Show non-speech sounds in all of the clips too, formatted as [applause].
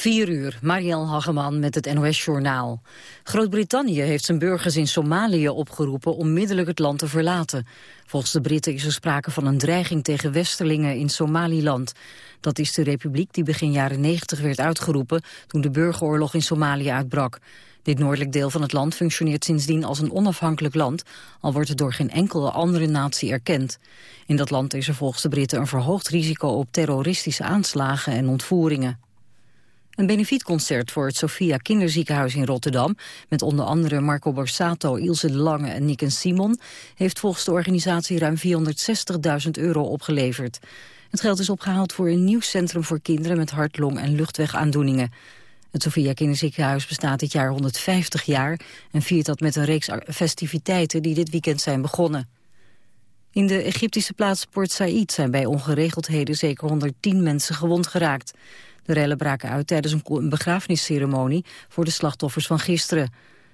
4 uur, Marielle Hageman met het NOS-journaal. Groot-Brittannië heeft zijn burgers in Somalië opgeroepen onmiddellijk het land te verlaten. Volgens de Britten is er sprake van een dreiging tegen westerlingen in Somaliland. Dat is de republiek die begin jaren 90 werd uitgeroepen toen de burgeroorlog in Somalië uitbrak. Dit noordelijk deel van het land functioneert sindsdien als een onafhankelijk land, al wordt het door geen enkele andere natie erkend. In dat land is er volgens de Britten een verhoogd risico op terroristische aanslagen en ontvoeringen. Een benefietconcert voor het Sophia Kinderziekenhuis in Rotterdam... met onder andere Marco Borsato, Ilse de Lange en Nick en Simon... heeft volgens de organisatie ruim 460.000 euro opgeleverd. Het geld is opgehaald voor een nieuw centrum voor kinderen... met hart-, long- en luchtwegaandoeningen. Het Sophia Kinderziekenhuis bestaat dit jaar 150 jaar... en viert dat met een reeks festiviteiten die dit weekend zijn begonnen. In de Egyptische plaats Port Said zijn bij ongeregeldheden zeker 110 mensen gewond geraakt. De rellen braken uit tijdens een begrafenisceremonie voor de slachtoffers van gisteren.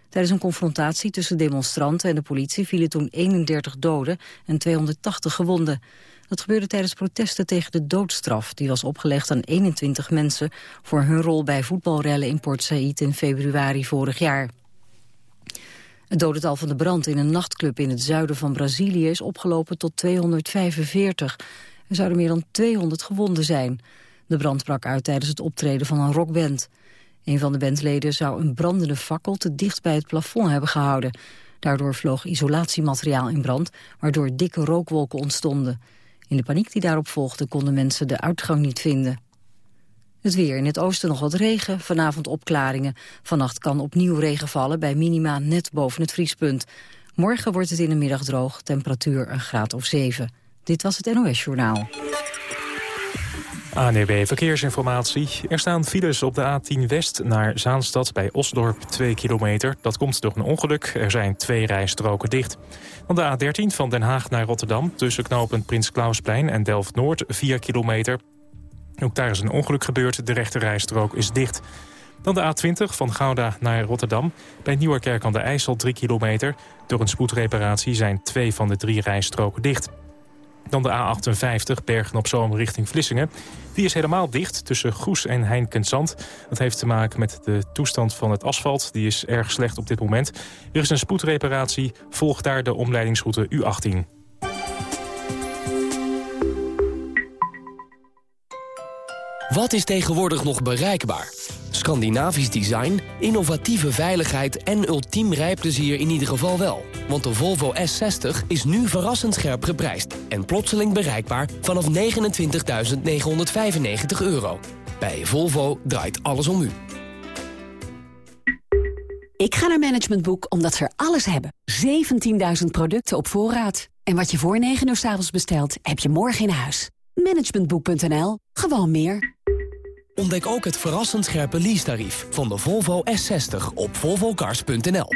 Tijdens een confrontatie tussen demonstranten en de politie vielen toen 31 doden en 280 gewonden. Dat gebeurde tijdens protesten tegen de doodstraf. Die was opgelegd aan 21 mensen voor hun rol bij voetbalrellen in Port Said in februari vorig jaar. Het dodental van de brand in een nachtclub in het zuiden van Brazilië is opgelopen tot 245. Er zouden meer dan 200 gewonden zijn. De brand brak uit tijdens het optreden van een rockband. Een van de bandleden zou een brandende fakkel te dicht bij het plafond hebben gehouden. Daardoor vloog isolatiemateriaal in brand, waardoor dikke rookwolken ontstonden. In de paniek die daarop volgde konden mensen de uitgang niet vinden. Het weer. In het oosten nog wat regen, vanavond opklaringen. Vannacht kan opnieuw regen vallen bij minima net boven het vriespunt. Morgen wordt het in de middag droog, temperatuur een graad of 7. Dit was het NOS Journaal. ANEB Verkeersinformatie. Er staan files op de A10 West naar Zaanstad bij Osdorp 2 kilometer. Dat komt door een ongeluk. Er zijn twee rijstroken dicht. Dan de A13 van Den Haag naar Rotterdam... tussen knooppunt Prins Klausplein en Delft-Noord 4 kilometer. Ook daar is een ongeluk gebeurd. De rechte rijstrook is dicht. Dan de A20 van Gouda naar Rotterdam. Bij Nieuwerkerk aan de IJssel 3 kilometer. Door een spoedreparatie zijn twee van de drie rijstroken dicht. Dan de A58, Bergen op Zoom richting Vlissingen. Die is helemaal dicht tussen Goes en Heinkensand. Dat heeft te maken met de toestand van het asfalt. Die is erg slecht op dit moment. Er is een spoedreparatie. Volgt daar de omleidingsroute U18. Wat is tegenwoordig nog bereikbaar? Scandinavisch design, innovatieve veiligheid en ultiem rijplezier in ieder geval wel. Want de Volvo S60 is nu verrassend scherp geprijsd... en plotseling bereikbaar vanaf 29.995 euro. Bij Volvo draait alles om u. Ik ga naar Management Boek omdat ze alles hebben. 17.000 producten op voorraad. En wat je voor 9 uur s avonds bestelt, heb je morgen in huis. Managementboek.nl. Gewoon meer. Ontdek ook het verrassend scherpe leasetarief van de Volvo S60 op volvocars.nl.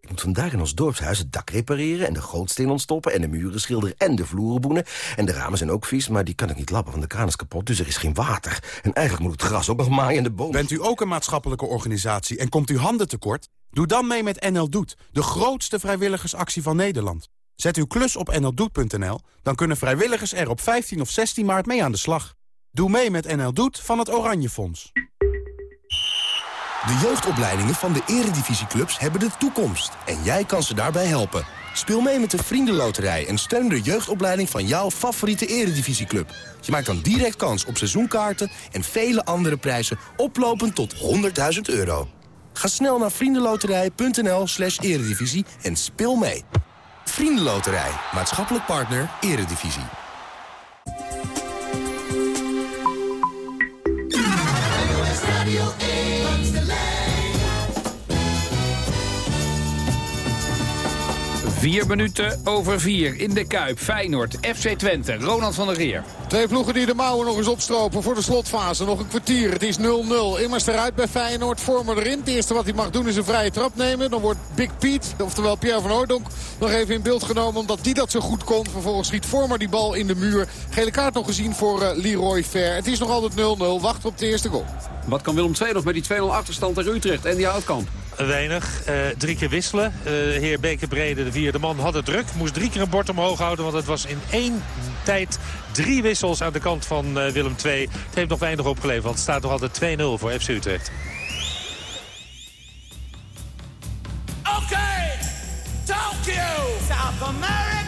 Ik moet vandaag in ons dorpshuis het dak repareren... en de gootsteen ontstoppen en de muren schilderen en de vloeren boenen. En de ramen zijn ook vies, maar die kan ik niet lappen, want de kraan is kapot. Dus er is geen water. En eigenlijk moet het gras ook nog maaien en de boom. Bent u ook een maatschappelijke organisatie en komt u handen tekort? Doe dan mee met NL Doet, de grootste vrijwilligersactie van Nederland. Zet uw klus op nldoet.nl, dan kunnen vrijwilligers er op 15 of 16 maart mee aan de slag. Doe mee met NL Doet van het Oranje Fonds. De jeugdopleidingen van de eredivisieclubs hebben de toekomst. En jij kan ze daarbij helpen. Speel mee met de Vriendenloterij en steun de jeugdopleiding van jouw favoriete eredivisieclub. Je maakt dan direct kans op seizoenkaarten en vele andere prijzen oplopend tot 100.000 euro. Ga snel naar vriendenloterij.nl slash eredivisie en speel mee. Vriendenloterij, maatschappelijk partner, eredivisie. Vier minuten over vier in de Kuip. Feyenoord, FC Twente, Ronald van der Geer. Twee ploegen die de mouwen nog eens opstropen voor de slotfase. Nog een kwartier. Het is 0-0. Immers eruit bij Feyenoord. Vormer erin. Het eerste wat hij mag doen is een vrije trap nemen. Dan wordt Big Piet, oftewel Pierre van Hooydonk, nog even in beeld genomen. Omdat die dat zo goed kon. Vervolgens schiet Vormer die bal in de muur. Gele kaart nog gezien voor uh, Leroy Fair. Het is nog altijd 0-0. Wacht op de eerste goal. Wat kan Willem II nog met die 2-0 achterstand tegen Utrecht en die Houtkamp? Weinig. Uh, drie keer wisselen. Uh, heer Bekerbrede, de vierde man, had het druk. Moest drie keer een bord omhoog houden, want het was in één tijd drie wissels aan de kant van uh, Willem II. Het heeft nog weinig opgeleverd, want het staat nog altijd 2-0 voor FC Utrecht. Oké, okay. Tokyo, South America.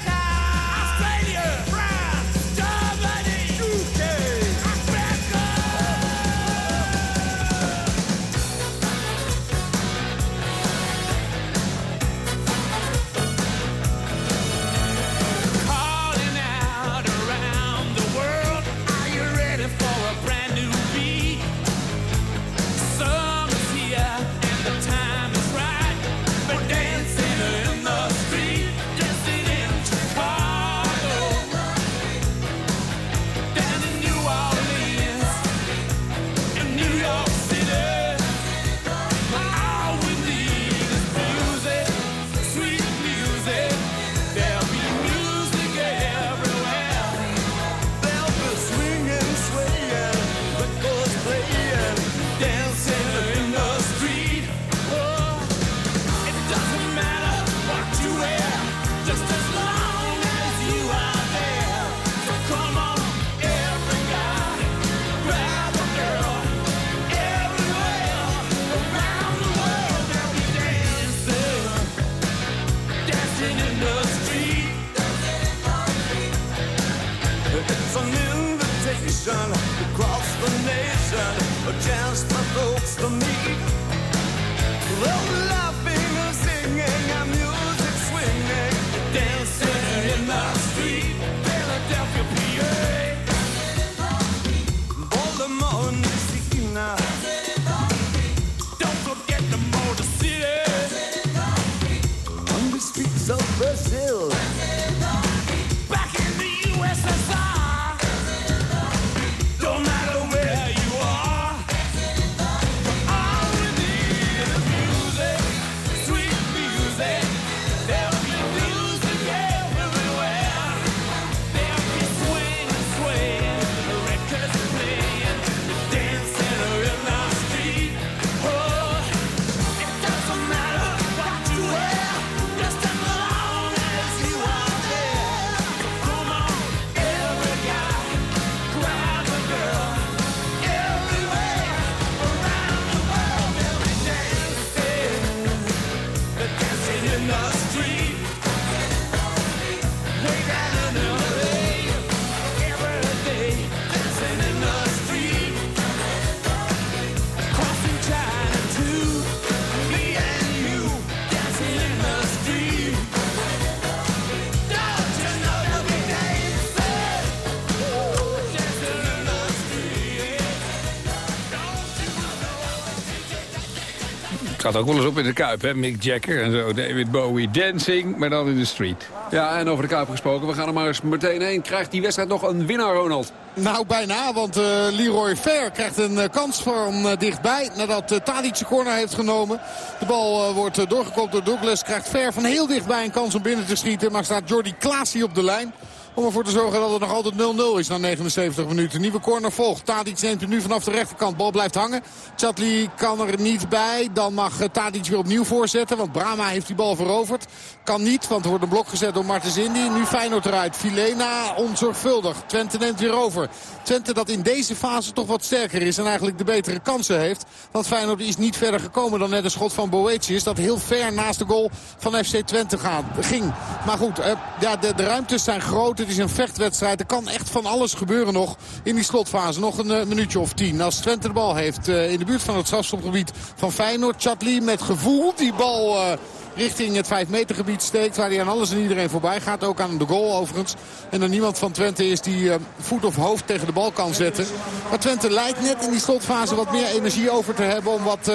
Gaat ook wel eens op in de Kuip, hè? Mick Jagger en zo. David Bowie dancing, maar dan in de street. Ja, en over de Kuip gesproken. We gaan er maar eens meteen heen. Krijgt die wedstrijd nog een winnaar, Ronald? Nou, bijna, want uh, Leroy Fair krijgt een uh, kans van uh, dichtbij. Nadat uh, Tadic de corner heeft genomen. De bal wordt doorgekopt door Douglas. Krijgt Fair van heel dichtbij een kans om binnen te schieten. Maar staat Jordi Klaas op de lijn. Om ervoor te zorgen dat het nog altijd 0-0 is na 79 minuten. Nieuwe corner volgt. Tadic neemt hem nu vanaf de rechterkant. Bal blijft hangen. Chatli kan er niet bij. Dan mag eh, Tadic weer opnieuw voorzetten. Want Brama heeft die bal veroverd. Kan niet, want er wordt een blok gezet door Martens Indy. Nu Feyenoord eruit. Filena onzorgvuldig. Twente neemt weer over. Twente dat in deze fase toch wat sterker is. En eigenlijk de betere kansen heeft. Want Feyenoord is niet verder gekomen dan net een schot van Boetius. Dat heel ver naast de goal van FC Twente gaan, ging. Maar goed, eh, ja, de, de ruimtes zijn groot. Het is een vechtwedstrijd. Er kan echt van alles gebeuren nog in die slotfase. Nog een uh, minuutje of tien. Als Twente de bal heeft uh, in de buurt van het strafschopgebied van Feyenoord. Chatli met gevoel die bal... Uh, richting het 5 meter gebied steekt. Waar hij aan alles en iedereen voorbij gaat. Ook aan de goal overigens. En er niemand van Twente is die uh, voet of hoofd tegen de bal kan zetten. Maar Twente lijkt net in die slotfase wat meer energie over te hebben. Om wat, uh,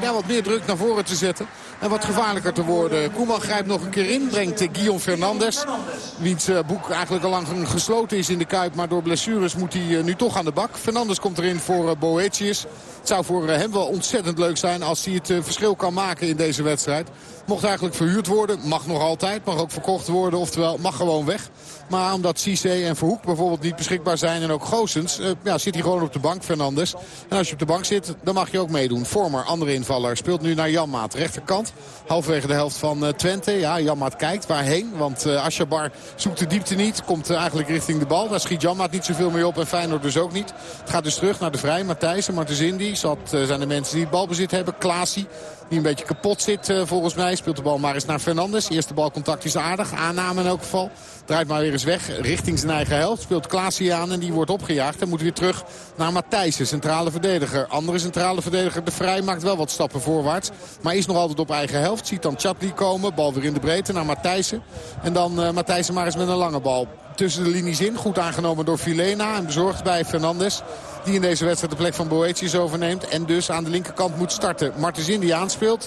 ja, wat meer druk naar voren te zetten. En wat gevaarlijker te worden. Koeman grijpt nog een keer in. Brengt uh, Guillaume Fernandes. Wiens boek eigenlijk al lang gesloten is in de Kuip. Maar door blessures moet hij nu toch aan de bak. Fernandes komt erin voor Boetius. Het zou voor hem wel ontzettend leuk zijn als hij het verschil kan maken in deze wedstrijd. Mocht eigenlijk verhuurd worden. Mag nog altijd. Mag ook verkocht worden. Oftewel, mag gewoon weg. Maar omdat Cisse en Verhoek bijvoorbeeld niet beschikbaar zijn en ook Goosens... Uh, ja, zit hij gewoon op de bank, Fernandes. En als je op de bank zit, dan mag je ook meedoen. Vormer, andere invaller, speelt nu naar Janmaat. Rechterkant, halverwege de helft van Twente. Ja, Janmaat kijkt waarheen, want uh, Ashabar zoekt de diepte niet. Komt eigenlijk richting de bal. Daar schiet Janmaat niet zoveel meer op en Feyenoord dus ook niet. Het gaat dus terug naar de Vrij, Matthijssen, Martens Indy. Zat zijn de mensen die het balbezit hebben. Klaasie, die een beetje kapot zit volgens mij. Speelt de bal maar eens naar Fernandes. Eerste balcontact is aardig. Aanname in elk geval. Draait maar weer eens weg richting zijn eigen helft. Speelt Klaasie aan en die wordt opgejaagd. En moet weer terug naar Matthijssen, centrale verdediger. Andere centrale verdediger, De Vrij, maakt wel wat stappen voorwaarts. Maar is nog altijd op eigen helft. Ziet dan Chatli komen. Bal weer in de breedte naar Matthijssen. En dan uh, Matthijssen maar eens met een lange bal. Tussen de linies in. Goed aangenomen door Filena. En bezorgd bij Fernandes. Die in deze wedstrijd de plek van Boetius overneemt. En dus aan de linkerkant moet starten. Martens die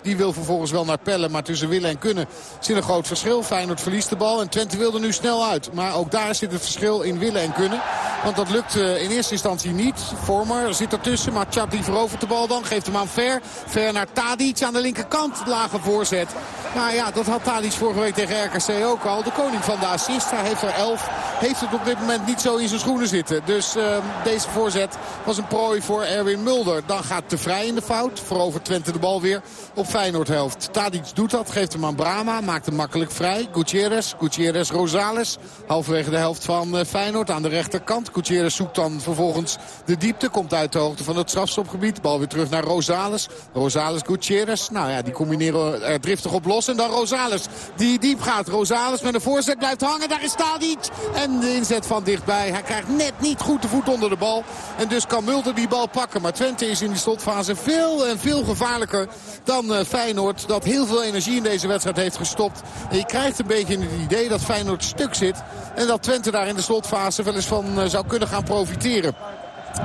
Die wil vervolgens wel naar Pellen. Maar tussen willen en kunnen zit een groot verschil. Feyenoord verliest de bal. En Twente wil er nu snel uit. Maar ook daar zit het verschil in willen en kunnen. Want dat lukt in eerste instantie niet. Vormer zit ertussen. Maar Chatli verovert de bal dan. Geeft hem aan Ver. Ver naar Tadic aan de linkerkant. Lage voorzet. Maar ja, dat had Tadic vorige week tegen RKC ook al. De koning van de assist. Hij heeft er elf. Heeft het op dit moment niet zo in zijn schoenen zitten. Dus uh, deze voorzet was een prooi voor Erwin Mulder. Dan gaat te vrij in de fout. Verovert Twente de bal weer op Feyenoord helft. Tadic doet dat. Geeft hem aan Brama. Maakt hem makkelijk vrij. Gutierrez. Gutierrez Rosales. Halverwege de helft van uh, Feyenoord aan de rechterkant. Gutierrez zoekt dan vervolgens de diepte. Komt uit de hoogte van het strafstopgebied. Bal weer terug naar Rosales. Rosales Gutierrez. Nou ja, die combineren er driftig op los. En dan Rosales die diep gaat. Rosales met een voorzet blijft hangen. Daar is Tadic. En de inzet van dichtbij. Hij krijgt net niet goed de voet onder de bal. En dus kan Mulder die bal pakken. Maar Twente is in die slotfase veel en veel gevaarlijker dan uh, Feyenoord. Dat heel veel energie in deze wedstrijd heeft gestopt. Je krijgt een beetje het idee dat Feyenoord stuk zit. En dat Twente daar in de slotfase wel eens van uh, zou kunnen gaan profiteren.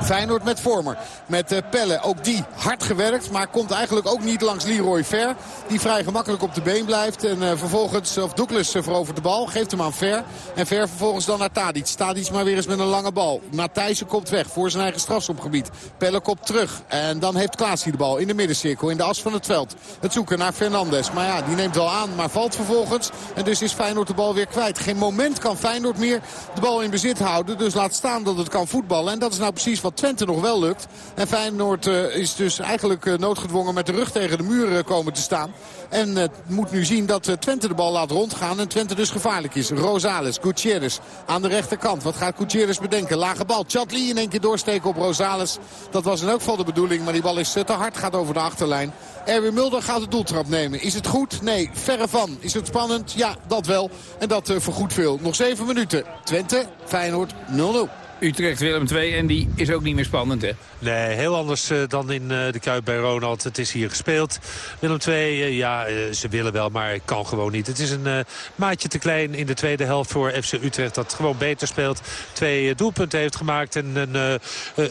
Feyenoord met Vormer. Met uh, Pelle. Ook die hard gewerkt. Maar komt eigenlijk ook niet langs Leroy Ver. Die vrij gemakkelijk op de been blijft. En uh, vervolgens, of Douglas uh, verovert de bal. Geeft hem aan Ver. En Ver vervolgens dan naar Tadic. Tadic maar weer eens met een lange bal. Matthijssen komt weg voor zijn eigen strafschopgebied. Pelle komt terug. En dan heeft Klaasie de bal in de middencirkel. In de as van het veld. Het zoeken naar Fernandes. Maar ja, die neemt wel aan. Maar valt vervolgens. En dus is Feyenoord de bal weer kwijt. Geen moment kan Feyenoord meer de bal in bezit houden. Dus laat staan dat het kan voetballen. En dat is nou precies wat Twente nog wel lukt. En Feyenoord uh, is dus eigenlijk uh, noodgedwongen met de rug tegen de muur komen te staan. En moet nu zien dat Twente de bal laat rondgaan. En Twente dus gevaarlijk is. Rosales, Gutierrez aan de rechterkant. Wat gaat Gutierrez bedenken? Lage bal. Chatli in één keer doorsteken op Rosales. Dat was in elk geval de bedoeling. Maar die bal is te hard. Gaat over de achterlijn. Erwin Mulder gaat de doeltrap nemen. Is het goed? Nee, verre van. Is het spannend? Ja, dat wel. En dat vergoedt veel. Nog zeven minuten. Twente, Feyenoord 0-0. Utrecht Willem 2 en die is ook niet meer spannend hè? Nee, heel anders uh, dan in uh, de Kuip bij Ronald. Het is hier gespeeld. Willem 2, uh, ja, ze willen wel, maar kan gewoon niet. Het is een maatje te klein in de tweede helft voor FC Utrecht. Dat gewoon beter speelt. Twee doelpunten heeft gemaakt. En een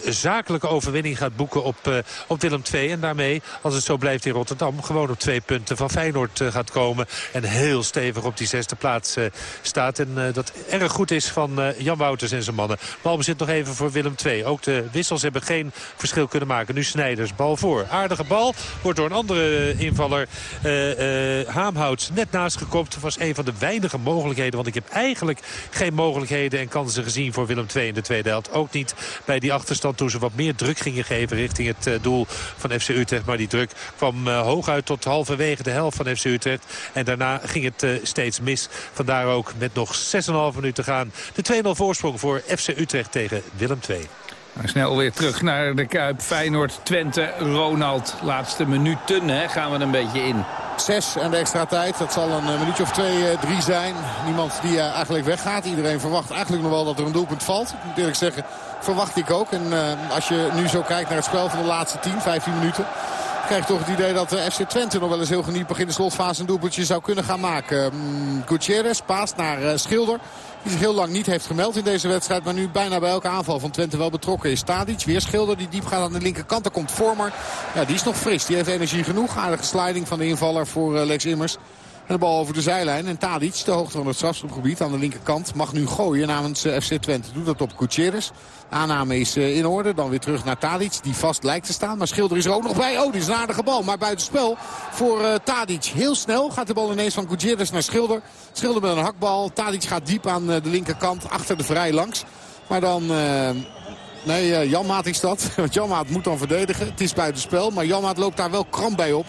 zakelijke overwinning gaat boeken op, op Willem 2. En daarmee, als het zo blijft in Rotterdam... gewoon op twee punten van Feyenoord gaat komen. En heel stevig op die zesde plaats staat. En dat erg goed is van Jan Wouters en zijn mannen. Balbezit nog even voor Willem 2. Ook de wissels hebben geen verschil kunnen maken. Nu Snijders, bal voor. Aardige bal. Wordt door een andere invaller uh, uh, Haamhouts net naast gekopt. Was een van de weinige mogelijkheden. Want ik heb eigenlijk geen mogelijkheden en kansen gezien voor Willem II in de tweede helft. Ook niet bij die achterstand toen ze wat meer druk gingen geven richting het uh, doel van FC Utrecht. Maar die druk kwam hooguit tot halverwege de helft van FC Utrecht. En daarna ging het steeds mis. Vandaar ook met nog 6,5 minuten gaan. De 2-0 voorsprong voor FC Utrecht tegen Willem II. Nou, snel weer terug naar de Kuip. Feyenoord, Twente, Ronald. Laatste minuten hè, gaan we een beetje in. Zes en de extra tijd. Dat zal een minuutje of twee, drie zijn. Niemand die eigenlijk weggaat. Iedereen verwacht eigenlijk nog wel dat er een doelpunt valt. Ik moet eerlijk zeggen, verwacht ik ook. En uh, als je nu zo kijkt naar het spel van de laatste 10, 15 minuten krijg toch het idee dat de FC Twente nog wel eens heel geniepig in de slotfase een doelpuntje zou kunnen gaan maken. Um, Gutierrez paast naar uh, Schilder. Die zich heel lang niet heeft gemeld in deze wedstrijd. Maar nu bijna bij elke aanval van Twente wel betrokken is. Tadic, weer Schilder die diep gaat aan de linkerkant. Daar komt Vormer. Ja, die is nog fris. Die heeft energie genoeg. Aardige sliding van de invaller voor uh, Lex Immers. De bal over de zijlijn. En Tadic, de hoogte van het strafschopgebied aan de linkerkant, mag nu gooien namens FC Twente. Doet dat op Gutierrez. Aanname is in orde. Dan weer terug naar Tadic, die vast lijkt te staan. Maar Schilder is er ook nog bij. Oh, die is een aardige bal. Maar buitenspel voor uh, Tadic. Heel snel gaat de bal ineens van Gutierrez naar Schilder. Schilder met een hakbal. Tadic gaat diep aan de linkerkant, achter de vrij langs. Maar dan... Nee, uh, Janmaat is dat. [laughs] Want Janmaat moet dan verdedigen. Het is buitenspel. Maar Janmaat loopt daar wel kramp bij op.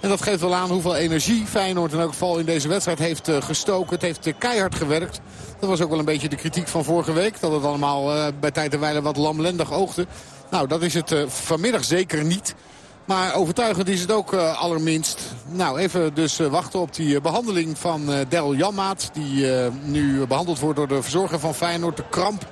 En dat geeft wel aan hoeveel energie Feyenoord in elk geval in deze wedstrijd heeft uh, gestoken. Het heeft uh, keihard gewerkt. Dat was ook wel een beetje de kritiek van vorige week. Dat het allemaal bij tijd en wijle wat lamlendig oogde. Nou, dat is het vanmiddag zeker niet. Maar overtuigend is het ook allerminst. Nou, even dus wachten op die behandeling van Daryl Janmaat. Die nu behandeld wordt door de verzorger van Feyenoord. De kramp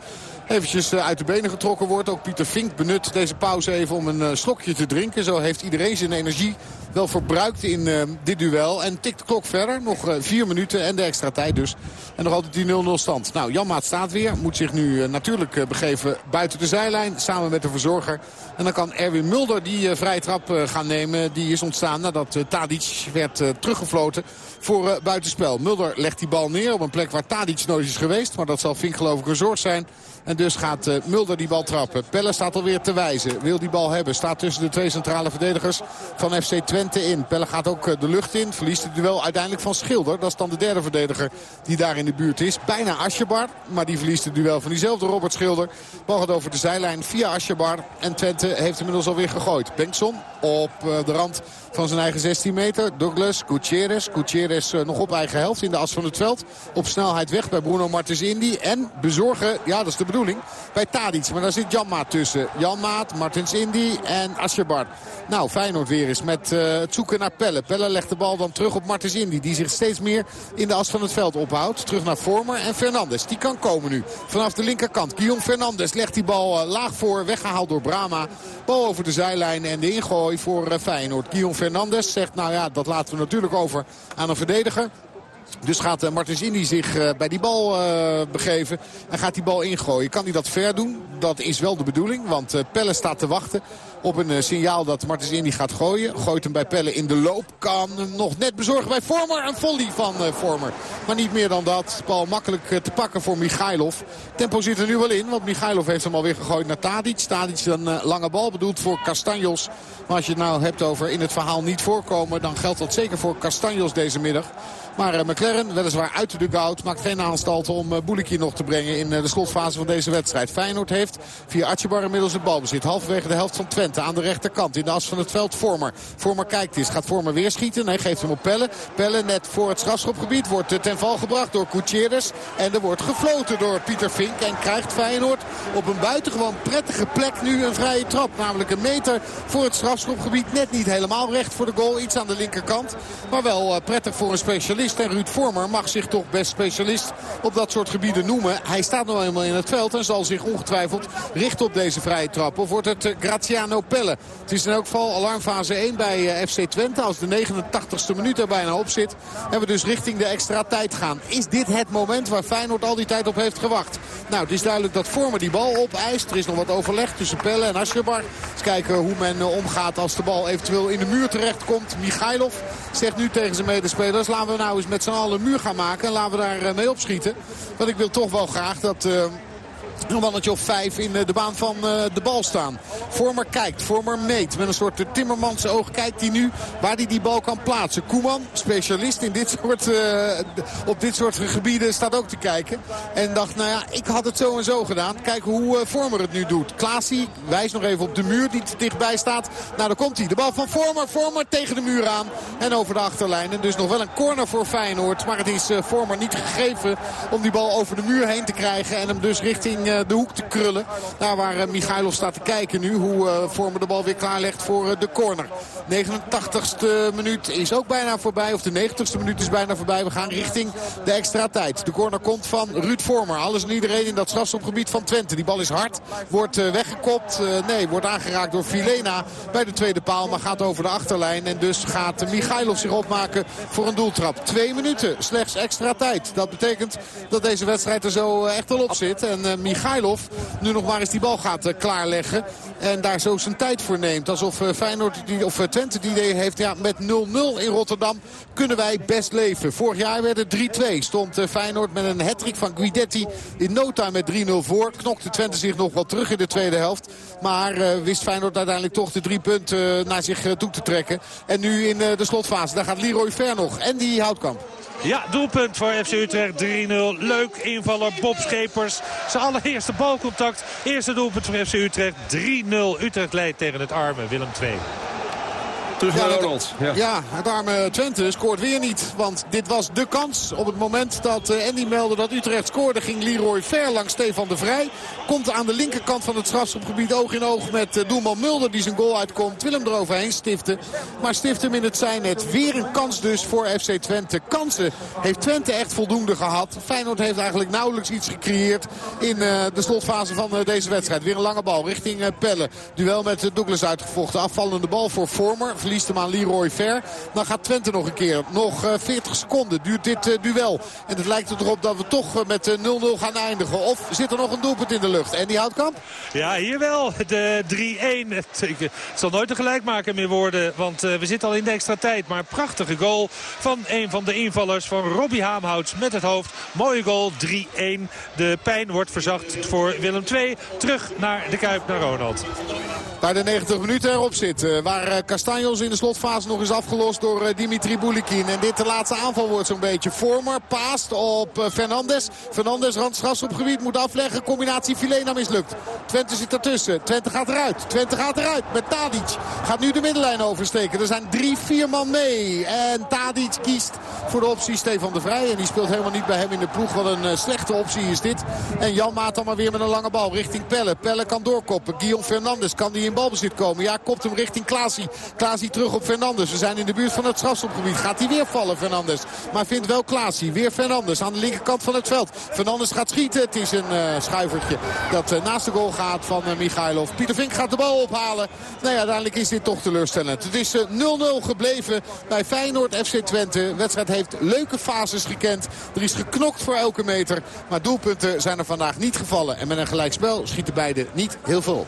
eventjes uit de benen getrokken wordt. Ook Pieter Fink benut deze pauze even om een slokje te drinken. Zo heeft iedereen zijn energie wel verbruikt in uh, dit duel. En tikt de klok verder. Nog uh, vier minuten en de extra tijd dus. En nog altijd die 0-0 stand. Nou, Janmaat staat weer. Moet zich nu uh, natuurlijk begeven buiten de zijlijn. Samen met de verzorger. En dan kan Erwin Mulder die vrije trap gaan nemen. Die is ontstaan nadat Tadic werd teruggefloten voor buitenspel. Mulder legt die bal neer op een plek waar Tadic nooit is geweest. Maar dat zal Fink geloof ik een zorg zijn. En dus gaat uh, Mulder die bal trappen. Pelle staat alweer te wijzen. Wil die bal hebben. Staat tussen de twee centrale verdedigers van FC Twente in. Pelle gaat ook uh, de lucht in. Verliest het duel uiteindelijk van Schilder. Dat is dan de derde verdediger die daar in de buurt is. Bijna Asjebar. Maar die verliest het duel van diezelfde Robert Schilder. Bal gaat over de zijlijn via Asjebar. En Twente heeft inmiddels alweer gegooid. Bengtson op uh, de rand van zijn eigen 16 meter. Douglas, Gutierrez. Gutierrez uh, nog op eigen helft in de as van het veld. Op snelheid weg bij Bruno Martens Indy. En bezorgen, ja dat is de bedoeling, bij Tadic. Maar daar zit Janmaat tussen. Janmaat, Martens Indy en Asjebar. Nou, Feyenoord weer eens met uh, het zoeken naar Pelle. Pelle legt de bal dan terug op Martens Indy. Die zich steeds meer in de as van het veld ophoudt. Terug naar Vormer en Fernandes. Die kan komen nu. Vanaf de linkerkant. Guillaume Fernandes legt die bal uh, laag voor. Weggehaald door Brama. Bal over de zijlijn en de ingooi voor Feyenoord. Guillaume Fernandes zegt nou ja, dat laten we natuurlijk over aan een verdediger. Dus gaat uh, Martens Indy zich uh, bij die bal uh, begeven. En gaat die bal ingooien. Kan hij dat ver doen? Dat is wel de bedoeling. Want Pelle staat te wachten op een signaal dat Martens Indy gaat gooien. Gooit hem bij Pelle in de loop. Kan hem nog net bezorgen bij Vormer. Een volley van Vormer. Maar niet meer dan dat. Bal makkelijk te pakken voor Michailov. Tempo zit er nu wel in. Want Michailov heeft hem alweer gegooid naar Tadic. Tadic een lange bal bedoeld voor Castanjos. Maar als je het nou hebt over in het verhaal niet voorkomen. Dan geldt dat zeker voor Castanjos deze middag. Maar uh, McLaren, weliswaar uit de dugout, maakt geen aanstalten om uh, Boelikie nog te brengen in uh, de slotfase van deze wedstrijd. Feyenoord heeft via Atjebar inmiddels het balbezit. Halverwege de helft van Twente aan de rechterkant. In de as van het veld Vormer. Vormer kijkt eens. Gaat Vormer weer schieten? Nee, geeft hem op Pelle. Pelle net voor het strafschopgebied wordt ten val gebracht door Gutierrez. En er wordt gefloten door Pieter Vink. En krijgt Feyenoord op een buitengewoon prettige plek nu een vrije trap. Namelijk een meter voor het strafschopgebied. Net niet helemaal recht voor de goal. Iets aan de linkerkant. Maar wel prettig voor een specialist specialist. En Ruud Vormer mag zich toch best specialist op dat soort gebieden noemen. Hij staat nog eenmaal in het veld en zal zich ongetwijfeld richten op deze vrije trap. Of wordt het uh, Graziano Pelle? Het is in elk geval alarmfase 1 bij uh, FC Twente. Als de 89ste minuut er bijna op zit. En we dus richting de extra tijd gaan. Is dit het moment waar Feyenoord al die tijd op heeft gewacht? Nou, het is duidelijk dat Vormer die bal opeist. Er is nog wat overleg tussen Pelle en Asjebar. Eens kijken hoe men uh, omgaat als de bal eventueel in de muur terechtkomt. Michailov zegt nu tegen zijn medespelers. Laten we nou eens met z'n allen een muur gaan maken. En laten we daar eh, mee opschieten. Want ik wil toch wel graag dat... Een mannetje of vijf in de baan van de bal staan. Vormer kijkt, Vormer meet. Met een soort Timmermans oog kijkt hij nu waar hij die bal kan plaatsen. Koeman, specialist in dit [laughs] soort, op dit soort gebieden, staat ook te kijken. En dacht, nou ja, ik had het zo en zo gedaan. Kijken hoe Vormer het nu doet. Klaasie wijst nog even op de muur die dichtbij staat. Nou, daar komt hij. De bal van Vormer. Vormer tegen de muur aan. En over de achterlijn. En dus nog wel een corner voor Feyenoord. Maar het is Vormer niet gegeven om die bal over de muur heen te krijgen. En hem dus richting de hoek te krullen. Daar waar Michailov staat te kijken nu. Hoe Vormer de bal weer klaarlegt voor de corner. 89ste minuut is ook bijna voorbij. Of de 90ste minuut is bijna voorbij. We gaan richting de extra tijd. De corner komt van Ruud Vormer. Alles en iedereen in dat strafschopgebied van Twente. Die bal is hard. Wordt weggekopt. nee, wordt aangeraakt door Filena bij de tweede paal. Maar gaat over de achterlijn. En dus gaat Michailov zich opmaken voor een doeltrap. Twee minuten. Slechts extra tijd. Dat betekent dat deze wedstrijd er zo echt al op zit. En uh, Michailov nu nog maar eens die bal gaat uh, klaarleggen. En daar zo zijn tijd voor neemt. Alsof uh, Feyenoord die, of Twente die idee heeft ja, met 0-0 in Rotterdam kunnen wij best leven. Vorig jaar werd het 3-2. Stond Feyenoord met een hattrick van Guidetti in no time met 3-0 voor. Knokte Twente zich nog wel terug in de tweede helft. Maar wist Feyenoord uiteindelijk toch de drie punten naar zich toe te trekken. En nu in de slotfase, daar gaat Leroy Ver nog. En die Houtkamp. Ja, doelpunt voor FC Utrecht 3-0. Leuk invaller Bob Schepers. Zijn allereerste balcontact. Eerste doelpunt voor FC Utrecht 3-0. Utrecht leidt tegen het arme Willem II. Terug naar Ronald. Ja. ja, het arme Twente scoort weer niet. Want dit was de kans. Op het moment dat uh, Andy meldde dat Utrecht scoorde... ging Leroy ver langs Stefan de Vrij. Komt aan de linkerkant van het strafschopgebied oog in oog met uh, doelman Mulder... die zijn goal uitkomt. Wil hem eroverheen stiften. Maar stift hem in het zijnet. Weer een kans dus voor FC Twente. Kansen heeft Twente echt voldoende gehad. Feyenoord heeft eigenlijk nauwelijks iets gecreëerd... in uh, de slotfase van deze wedstrijd. Weer een lange bal richting Pelle. Duel met Douglas uitgevochten. Afvallende bal voor Vormer verliest hem aan Leroy Ver. Dan gaat Twente nog een keer. Nog 40 eh, seconden duurt dit eh, duel. En het lijkt erop dat we toch eh, met 0-0 gaan eindigen. Of zit er nog een doelpunt in de lucht? En die Houtkamp? Ja, hier wel. De 3-1. Het zal nooit een gelijkmaker meer worden. Want we zitten al in de extra tijd. Maar prachtige goal van een van de invallers van Robbie Haamhouts met het hoofd. Mooie goal. 3-1. De pijn wordt verzacht voor Willem II. Terug naar de Kuip, naar Ronald. Waar de 90 minuten erop zitten. Waar Castanjos in de slotfase nog eens afgelost door uh, Dimitri Boulikin. En dit de laatste aanval wordt zo'n beetje. Vormer paast op uh, Fernandes. Fernandes gebied moet afleggen. Combinatie Filena mislukt. Twente zit ertussen. Twente gaat eruit. Twente gaat eruit met Tadic. Gaat nu de middenlijn oversteken. Er zijn drie, vier man mee. En Tadic kiest voor de optie Stefan de Vrij. En die speelt helemaal niet bij hem in de ploeg. Wat een uh, slechte optie is dit. En Jan Maat dan maar weer met een lange bal richting Pelle. Pelle kan doorkoppen. Guillaume Fernandes kan die in balbezit komen. Ja, kopt hem richting Klaasie. Klaasie terug op Fernandes. We zijn in de buurt van het strafschopgebied. Gaat hij weer vallen, Fernandes. Maar vindt wel Klaasie. Weer Fernandes aan de linkerkant van het veld. Fernandes gaat schieten. Het is een uh, schuivertje dat uh, naast de goal gaat van uh, Michailov. Pieter Vink gaat de bal ophalen. Nou ja, uiteindelijk is dit toch teleurstellend. Het is 0-0 gebleven bij Feyenoord FC Twente. De wedstrijd heeft leuke fases gekend. Er is geknokt voor elke meter. Maar doelpunten zijn er vandaag niet gevallen. En met een gelijkspel schieten beide niet heel veel op.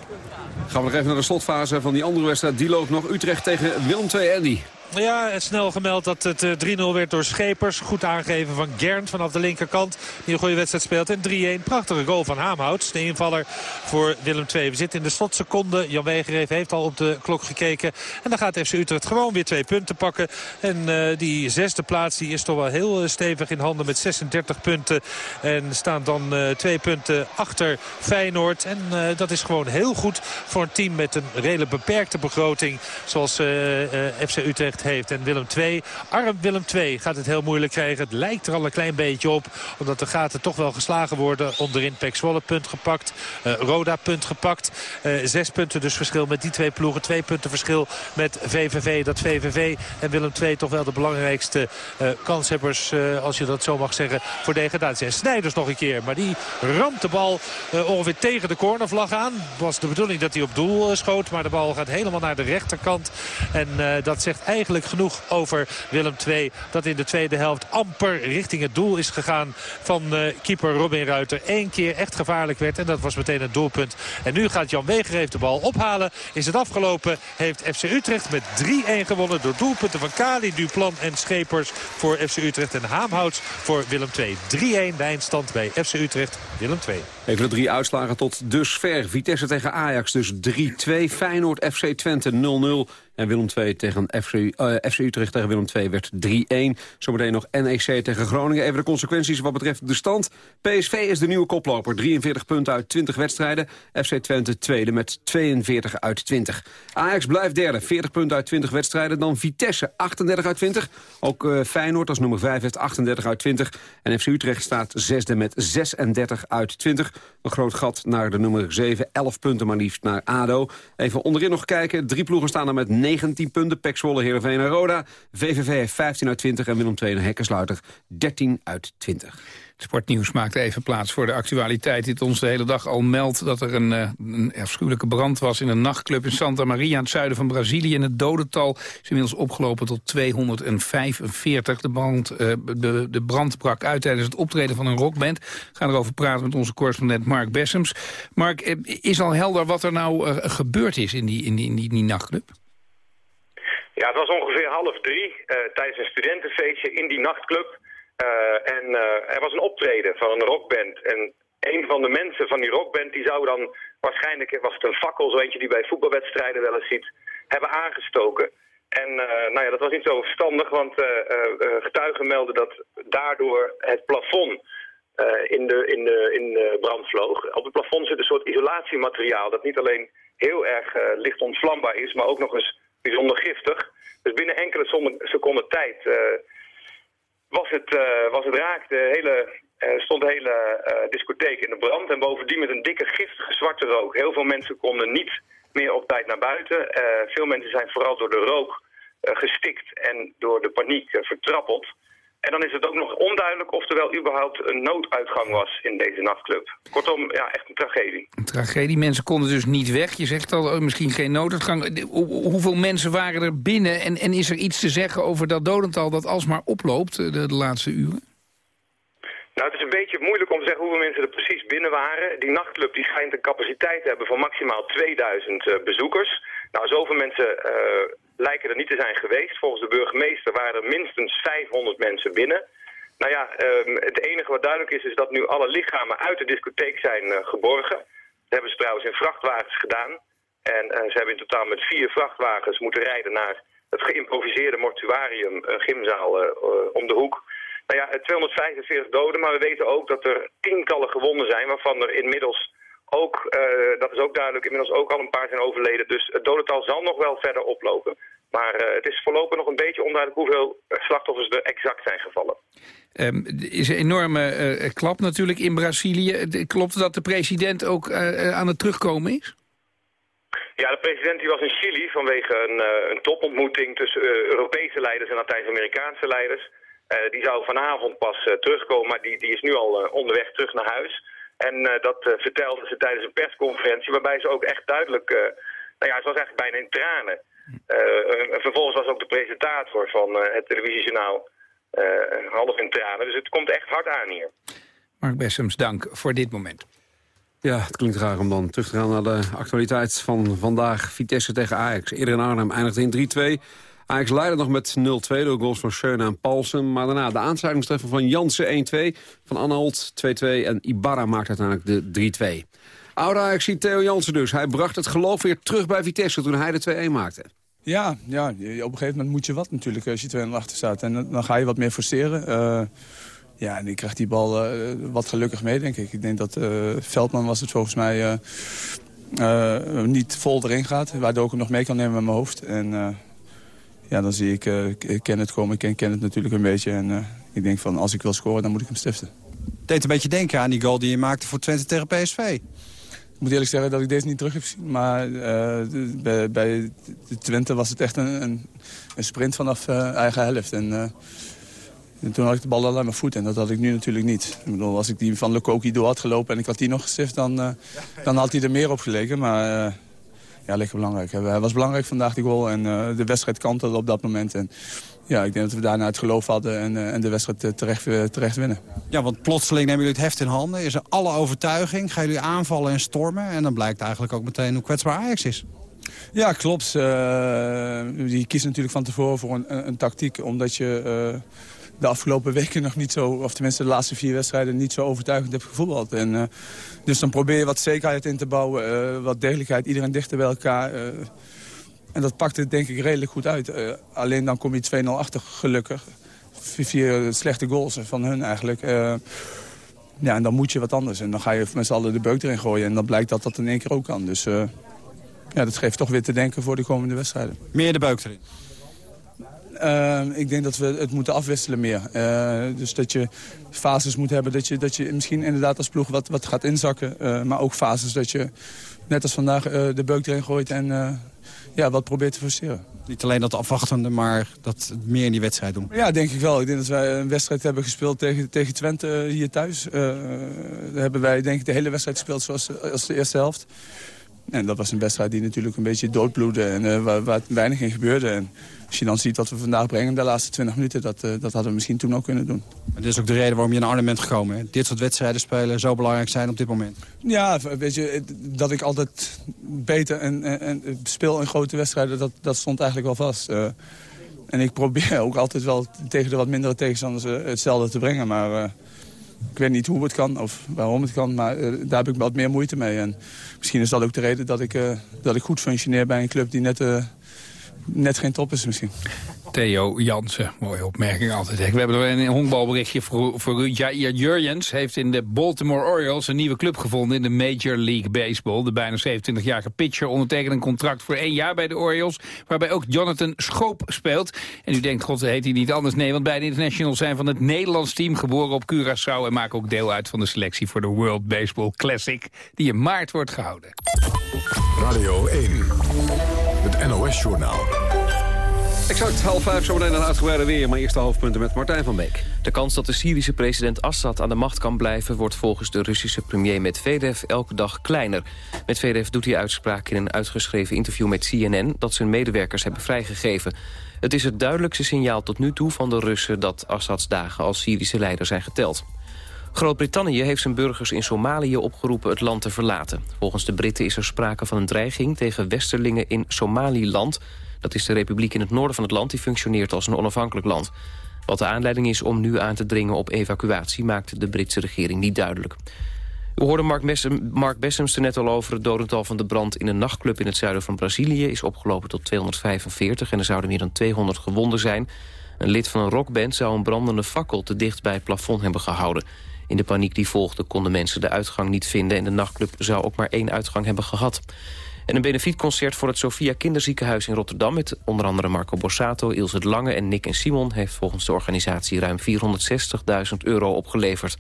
Gaan we nog even naar de slotfase van die andere wedstrijd. Die loopt nog Utrecht tegen Willem II Andy. Ja, snel gemeld dat het 3-0 eh, werd door Schepers. Goed aangegeven van Gernt vanaf de linkerkant. Die een goede wedstrijd speelt. En 3-1. Prachtige goal van Haamhouts. De invaller voor Willem II. We zitten in de slotseconde. Jan Wegereef heeft al op de klok gekeken. En dan gaat FC Utrecht gewoon weer twee punten pakken. En uh, die zesde plaats die is toch wel heel eh, stevig in handen met 36 punten. En staan dan twee punten achter Feyenoord. En dat is gewoon heel goed voor een team met een redelijk beperkte begroting. Zoals FC Utrecht heeft. En Willem II, arm Willem II, gaat het heel moeilijk krijgen. Het lijkt er al een klein beetje op. Omdat de gaten toch wel geslagen worden. Onderin Pek Zwolle punt gepakt. Uh, Roda punt gepakt. Uh, zes punten dus verschil met die twee ploegen. Twee punten verschil met VVV. Dat VVV en Willem II toch wel de belangrijkste uh, kanshebbers, als je dat zo mag zeggen, voor degradatie. En Snijders nog een keer. Maar die ramt de bal ongeveer tegen de cornervlag aan. Was de bedoeling dat hij op doel schoot. Maar de bal gaat helemaal naar de rechterkant. En dat zegt eigenlijk genoeg over Willem II. Dat in de tweede helft amper richting het doel is gegaan van uh, keeper Robin Ruiter. Eén keer echt gevaarlijk werd en dat was meteen een doelpunt. En nu gaat Jan Weger de bal ophalen. Is het afgelopen. Heeft FC Utrecht met 3-1 gewonnen door doelpunten van Kali, Duplan en Schepers voor FC Utrecht. En Haamhouts voor Willem II. 3-1 de eindstand bij FC Utrecht Willem II. Even de drie uitslagen tot dusver. Vitesse tegen Ajax dus 3-2. Feyenoord FC Twente 0-0. En Willem 2 tegen FC, FC Utrecht tegen Willem 2 werd 3-1. Zometeen nog NEC tegen Groningen. Even de consequenties wat betreft de stand. PSV is de nieuwe koploper. 43 punten uit 20 wedstrijden. FC Twente tweede met 42 uit 20. Ajax blijft derde. 40 punten uit 20 wedstrijden. Dan Vitesse 38 uit 20. Ook uh, Feyenoord als nummer 5 heeft 38 uit 20. En FC Utrecht staat zesde met 36 uit 20. Een groot gat naar de nummer 7. 11 punten maar liefst naar ADO. Even onderin nog kijken. Drie ploegen staan er met 19 punten. Pek Zwolle, Heerenveen en Roda. VVV heeft 15 uit 20 en Willem II en Hekkensluiter 13 uit 20. Sportnieuws maakt even plaats voor de actualiteit... die ons de hele dag al meldt dat er een, uh, een afschuwelijke brand was... in een nachtclub in Santa Maria, in het zuiden van Brazilië. En het dodental is inmiddels opgelopen tot 245. De brand, uh, de, de brand brak uit tijdens het optreden van een rockband. We gaan erover praten met onze correspondent Mark Bessems. Mark, eh, is al helder wat er nou gebeurd is in die, in die, in die nachtclub? Ja, het was ongeveer half drie tijdens een studentenfeestje in die nachtclub. En er was een optreden van een rockband. En een van de mensen van die rockband die zou dan waarschijnlijk, was het een fakkel, zo eentje die bij voetbalwedstrijden wel eens ziet, hebben aangestoken. En nou ja, dat was niet zo verstandig, want getuigen melden dat daardoor het plafond in, de, in, de, in brand vloog. Op het plafond zit een soort isolatiemateriaal dat niet alleen heel erg licht ontvlambaar is, maar ook nog eens bijzonder giftig. Dus binnen enkele seconden tijd was, het, was het raak. De hele er stond de hele uh, discotheek in de brand en bovendien met een dikke giftige zwarte rook. Heel veel mensen konden niet meer op tijd naar buiten. Veel mensen zijn vooral door de rook gestikt en door de paniek vertrappeld. En dan is het ook nog onduidelijk of er wel überhaupt een nooduitgang was in deze nachtclub. Kortom, ja, echt een tragedie. Een tragedie. Mensen konden dus niet weg. Je zegt al, misschien geen nooduitgang. Hoeveel mensen waren er binnen? En, en is er iets te zeggen over dat dodental dat alsmaar oploopt de, de laatste uren? Nou, het is een beetje moeilijk om te zeggen hoeveel mensen er precies binnen waren. Die nachtclub die schijnt een capaciteit te hebben van maximaal 2000 uh, bezoekers. Nou, zoveel mensen uh, lijken er niet te zijn geweest. Volgens de burgemeester waren er minstens 500 mensen binnen. Nou ja, uh, het enige wat duidelijk is, is dat nu alle lichamen uit de discotheek zijn uh, geborgen. Dat hebben ze trouwens in vrachtwagens gedaan. En ze hebben in totaal met vier vrachtwagens moeten rijden naar het geïmproviseerde mortuarium, gymzaal om de hoek. Nou ja, 245 doden, maar we weten ook dat er tientallen gewonden zijn... waarvan er inmiddels ook, uh, dat is ook duidelijk, inmiddels ook al een paar zijn overleden. Dus het dodental zal nog wel verder oplopen. Maar uh, het is voorlopig nog een beetje onduidelijk hoeveel slachtoffers er exact zijn gevallen. Um, er is een enorme uh, klap natuurlijk in Brazilië. Klopt dat de president ook aan het terugkomen is? Ja, de president die was in Chili vanwege een, een topontmoeting tussen Europese leiders en Latijns-Amerikaanse leiders. Die zou vanavond pas terugkomen, maar die, die is nu al onderweg terug naar huis. En dat vertelde ze tijdens een persconferentie, waarbij ze ook echt duidelijk... nou ja, ze was eigenlijk bijna in tranen. vervolgens was ook de presentator van het televisiejournaal half in tranen. Dus het komt echt hard aan hier. Mark Bessems, dank voor dit moment. Ja, het klinkt raar om dan terug te gaan naar de actualiteit van vandaag. Vitesse tegen Ajax. Eerder in Arnhem eindigde in 3-2. Ajax leidde nog met 0-2 door goals van Schöne en Paulsen. Maar daarna de aansluitingstreffer van Jansen 1-2, van Anholt 2-2 en Ibarra maakt uiteindelijk de 3-2. Oude Ajax Theo Jansen dus. Hij bracht het geloof weer terug bij Vitesse toen hij de 2-1 maakte. Ja, ja, op een gegeven moment moet je wat natuurlijk als je 2-0 achter staat. En dan ga je wat meer forceren. Uh, ja, en ik krijg die bal uh, wat gelukkig mee, denk ik. Ik denk dat uh, Veldman was het volgens mij niet vol erin gaat. Waardoor ik hem nog mee kan nemen met mijn hoofd. En ja, dan zie ik, uh, ik ken het komen, ik ken, ken het natuurlijk een beetje. En uh, ik denk van, als ik wil scoren, dan moet ik hem stiften. Het deed een beetje denken aan die goal die je maakte voor Twente tegen PSV. Ik moet eerlijk zeggen dat ik deze niet terug heb gezien. Maar uh, bij, bij de Twente was het echt een, een, een sprint vanaf eigen helft. En, en, toen had ik de bal al aan mijn voet en dat had ik nu natuurlijk niet. Ik bedoel, als ik die van Lukoki door had gelopen en ik had die nog gestift... dan, dan had hij er meer op gelegen. Maar ja, lekker belangrijk. Hij was belangrijk vandaag, die goal. En uh, de wedstrijd kantelde op dat moment. En ja, ik denk dat we daarna het geloof hadden en, uh, en de wedstrijd uh, terecht, terecht winnen. Ja, want plotseling nemen jullie het heft in handen. Is er alle overtuiging, gaan jullie aanvallen en stormen. En dan blijkt eigenlijk ook meteen hoe kwetsbaar Ajax is. Ja, klopt. die kiest natuurlijk van tevoren voor een, een tactiek. Omdat je de afgelopen weken nog niet zo... of tenminste de laatste vier wedstrijden niet zo overtuigend heb gevoetbald. En, uh, dus dan probeer je wat zekerheid in te bouwen, uh, wat degelijkheid, iedereen dichter bij elkaar. Uh, en dat pakt het denk ik redelijk goed uit. alleen dan kom je 2-0 achter, gelukkig. Vier slechte goals van hun eigenlijk. ja, en dan moet je wat anders. En dan ga je met z'n allen de beuk erin gooien. En dan blijkt dat dat in één keer ook kan. Dus ja, dat geeft toch weer te denken voor de komende wedstrijden. Meer de beuk erin? Uh, ik denk dat we het moeten afwisselen meer. Uh, dus dat je fases moet hebben dat je, dat je misschien inderdaad als ploeg wat, wat gaat inzakken. Uh, maar ook fases dat je net als vandaag de beuk erin gooit en ja, wat probeert te forceren. Niet alleen dat afwachtende, maar dat meer in die wedstrijd doen. Ja, denk ik wel. Ik denk dat wij een wedstrijd hebben gespeeld tegen, tegen Twente hier thuis. daar hebben wij denk ik de hele wedstrijd gespeeld zoals als de eerste helft. En dat was een wedstrijd die natuurlijk een beetje doodbloedde en waar, waar weinig in gebeurde. En als je dan ziet wat we vandaag brengen de laatste 20 minuten... dat, dat hadden we misschien toen ook kunnen doen. Maar dit is ook de reden waarom je naar Arnhem bent gekomen. Hè? Dit soort wedstrijden spelen zo belangrijk zijn op dit moment. Ja, weet je, dat ik altijd beter en, en, en speel in grote wedstrijden... dat, dat stond eigenlijk wel vast. en ik probeer ook altijd wel tegen de wat mindere tegenstanders hetzelfde te brengen. Maar ik weet niet hoe het kan of waarom het kan, maar uh, daar heb ik wat meer moeite mee. En misschien is dat ook de reden dat ik, uh, dat ik goed functioneer bij een club die net, uh, net geen top is misschien. Theo Jansen. Mooie opmerking altijd. We hebben er een honkbalberichtje voor, voor u. Jair Jurjens heeft in de Baltimore Orioles een nieuwe club gevonden in de Major League Baseball. De bijna 27-jarige pitcher ondertekent een contract voor één jaar bij de Orioles, waarbij ook Jonathan Schoop speelt. En u denkt, god, heet hij niet anders? Nee, want beide internationals zijn van het Nederlands team, geboren op Curaçao en maken ook deel uit van de selectie voor de World Baseball Classic, die in maart wordt gehouden. Radio 1, het NOS-journaal. Exact half vijf zometeen een uitgebreide weer. Maar eerst de hoofdpunten met Martijn van Beek. De kans dat de Syrische president Assad aan de macht kan blijven... wordt volgens de Russische premier Medvedev elke dag kleiner. Medvedev doet die uitspraak in een uitgeschreven interview met CNN... dat zijn medewerkers hebben vrijgegeven. Het is het duidelijkste signaal tot nu toe van de Russen... dat Assads dagen als Syrische leider zijn geteld. Groot-Brittannië heeft zijn burgers in Somalië opgeroepen het land te verlaten. Volgens de Britten is er sprake van een dreiging tegen westerlingen in Somaliland... Dat is de republiek in het noorden van het land die functioneert als een onafhankelijk land. Wat de aanleiding is om nu aan te dringen op evacuatie... maakt de Britse regering niet duidelijk. We hoorden Mark, Mark Bessems er net al over. Het dodental van de brand in een nachtclub in het zuiden van Brazilië... is opgelopen tot 245 en er zouden meer dan 200 gewonden zijn. Een lid van een rockband zou een brandende fakkel te dicht bij het plafond hebben gehouden. In de paniek die volgde konden mensen de uitgang niet vinden... en de nachtclub zou ook maar één uitgang hebben gehad. En een benefietconcert voor het Sophia Kinderziekenhuis in Rotterdam... met onder andere Marco Borsato, Ilse het Lange en Nick en Simon... heeft volgens de organisatie ruim 460.000 euro opgeleverd.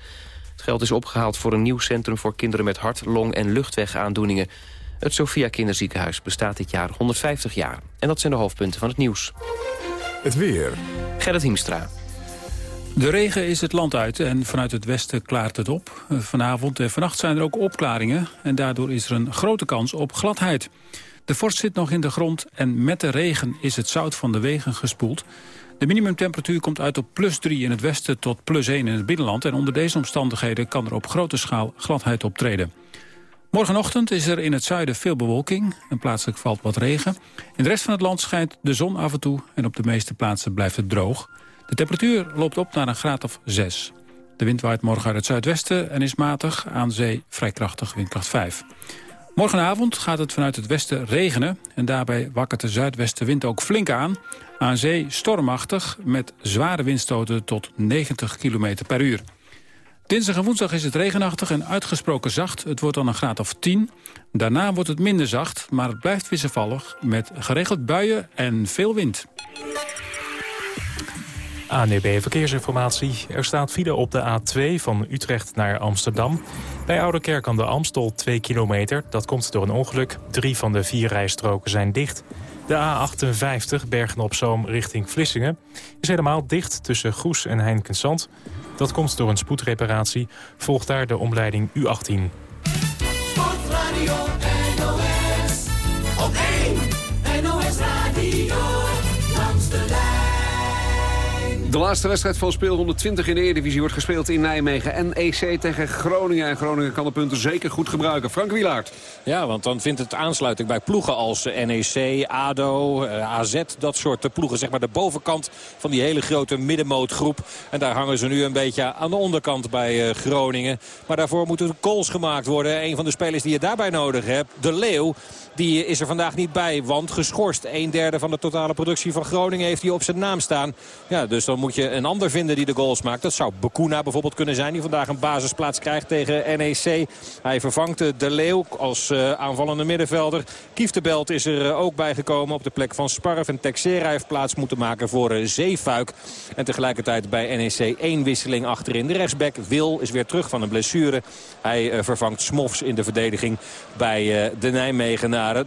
Het geld is opgehaald voor een nieuw centrum voor kinderen... met hart-, long- en luchtwegaandoeningen. Het Sophia Kinderziekenhuis bestaat dit jaar 150 jaar. En dat zijn de hoofdpunten van het nieuws. Het weer. Gerrit Hiemstra. De regen is het land uit en vanuit het westen klaart het op. Vanavond en vannacht zijn er ook opklaringen... en daardoor is er een grote kans op gladheid. De vorst zit nog in de grond en met de regen is het zout van de wegen gespoeld. De minimumtemperatuur komt uit op plus 3 in het westen tot plus 1 in het binnenland... en onder deze omstandigheden kan er op grote schaal gladheid optreden. Morgenochtend is er in het zuiden veel bewolking en plaatselijk valt wat regen. In de rest van het land schijnt de zon af en toe en op de meeste plaatsen blijft het droog. De temperatuur loopt op naar een graad of 6. De wind waait morgen uit het zuidwesten en is matig, aan zee vrij krachtig, windkracht 5. Morgenavond gaat het vanuit het westen regenen... en daarbij wakkert de zuidwestenwind ook flink aan. Aan zee stormachtig met zware windstoten tot 90 km per uur. Dinsdag en woensdag is het regenachtig en uitgesproken zacht. Het wordt dan een graad of 10. Daarna wordt het minder zacht, maar het blijft wisselvallig... met geregeld buien en veel wind. ANEB Verkeersinformatie. Er staat file op de A2 van Utrecht naar Amsterdam. Bij Ouderkerk aan de Amstel 2 kilometer. Dat komt door een ongeluk. Drie van de vier rijstroken zijn dicht. De A58 Bergen-op-Zoom richting Vlissingen is helemaal dicht tussen Goes en Heinkensand. Dat komt door een spoedreparatie. Volgt daar de omleiding U18. Sportradio NOS, op De laatste wedstrijd van speel 120 in de Eredivisie wordt gespeeld in Nijmegen. NEC tegen Groningen. En Groningen kan de punten zeker goed gebruiken. Frank Wielaert. Ja, want dan vindt het aansluiting bij ploegen als NEC, ADO, eh, AZ. Dat soort ploegen, zeg maar de bovenkant van die hele grote middenmootgroep. En daar hangen ze nu een beetje aan de onderkant bij eh, Groningen. Maar daarvoor moeten goals gemaakt worden. Een van de spelers die je daarbij nodig hebt, De Leeuw. Die is er vandaag niet bij, want geschorst. Een derde van de totale productie van Groningen heeft hij op zijn naam staan. Ja, dus dan moet je een ander vinden die de goals maakt. Dat zou Bakuna bijvoorbeeld kunnen zijn, die vandaag een basisplaats krijgt tegen NEC. Hij vervangt De Leeuw als uh, aanvallende middenvelder. Kieftebelt is er uh, ook bijgekomen op de plek van Sparf. En Texera heeft plaats moeten maken voor uh, Zeefuik. En tegelijkertijd bij NEC één wisseling achterin. De rechtsback Wil is weer terug van een blessure. Hij vervangt Smofs in de verdediging bij de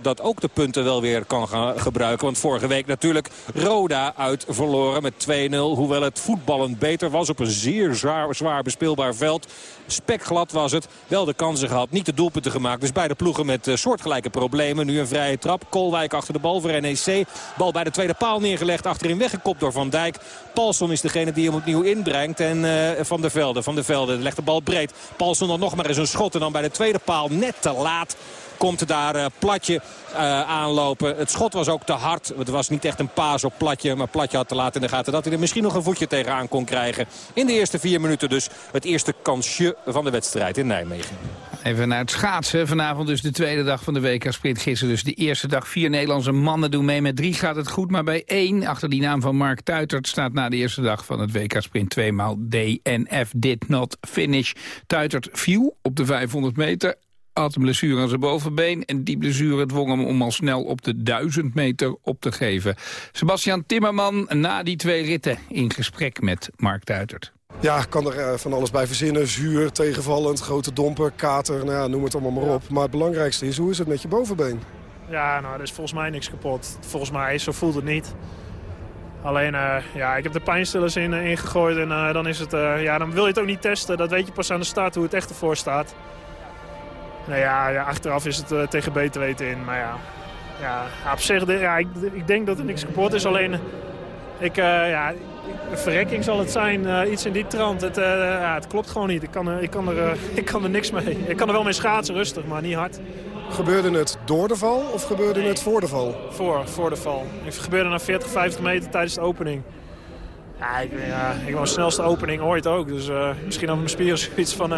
Dat ook de punten wel weer kan gaan gebruiken. Want vorige week natuurlijk Roda uit verloren met 2-0. Hoewel het voetballend beter was op een zeer zwaar, bespeelbaar veld. Spekglad was het. Wel de kansen gehad. Niet de doelpunten gemaakt. Dus beide ploegen met uh, soortgelijke problemen. Nu een vrije trap. Kolwijk achter de bal voor NEC. Bal bij de tweede paal neergelegd. Achterin weggekopt door Van Dijk. Paulson is degene die hem opnieuw inbrengt. En uh, Van der Velde. Van der Velde legt de bal breed. Paulson dan nog maar eens een schot. En dan bij de tweede paal net te laat komt daar uh, Platje uh, aanlopen. Het schot was ook te hard. Het was niet echt een paas op Platje. Maar Platje had te laat in de gaten dat hij er misschien nog een voetje tegenaan kon krijgen. In de eerste vier minuten dus het eerste kansje van de wedstrijd in Nijmegen. Even naar het schaatsen. Vanavond dus de tweede dag van de WK Sprint. Gisteren dus de eerste dag. Vier Nederlandse mannen doen mee. Met drie gaat het goed. Maar bij één, achter die naam van Mark Tuitert... staat na de eerste dag van het WK Sprint tweemaal DNF did not finish. Tuitert viel op de 500 meter had een blessure aan zijn bovenbeen... en die blessure dwong hem om al snel op de 1000 meter op te geven. Sebastian Timmerman na die twee ritten in gesprek met Mark Duitert. Ja, ik kan er eh, van alles bij verzinnen. Zuur, tegenvallend, grote domper, kater, nou ja, noem het allemaal maar op. Maar het belangrijkste is, hoe is het met je bovenbeen? Ja, nou, er is volgens mij niks kapot. Volgens mij, zo voelt het niet. Alleen, uh, ja, ik heb de pijnstillers in, uh, ingegooid en uh, dan is het... ja, dan wil je het ook niet testen. Dat weet je pas aan de start hoe het echt ervoor staat. Nou ja, ja, achteraf is het uh, tegen beter weten in. Maar ja, ja op zich, ja, ik, ik, denk dat er niks kapot is. Alleen, ik, uh, ja, een verrekking zal het zijn. Uh, iets in die trant. Het, ja, het klopt gewoon niet. Ik kan, ik, kan er, [laughs] ik kan er niks mee. Ik kan er wel mee schaatsen, rustig, maar niet hard. Gebeurde het door de val of gebeurde nee. het voor de val? Voor, voor de val. Het gebeurde na 40, 50 meter tijdens de opening. Ja, ik, ja, ik was de snelste opening ooit ook. Dus misschien hadden mijn spieren zoiets van...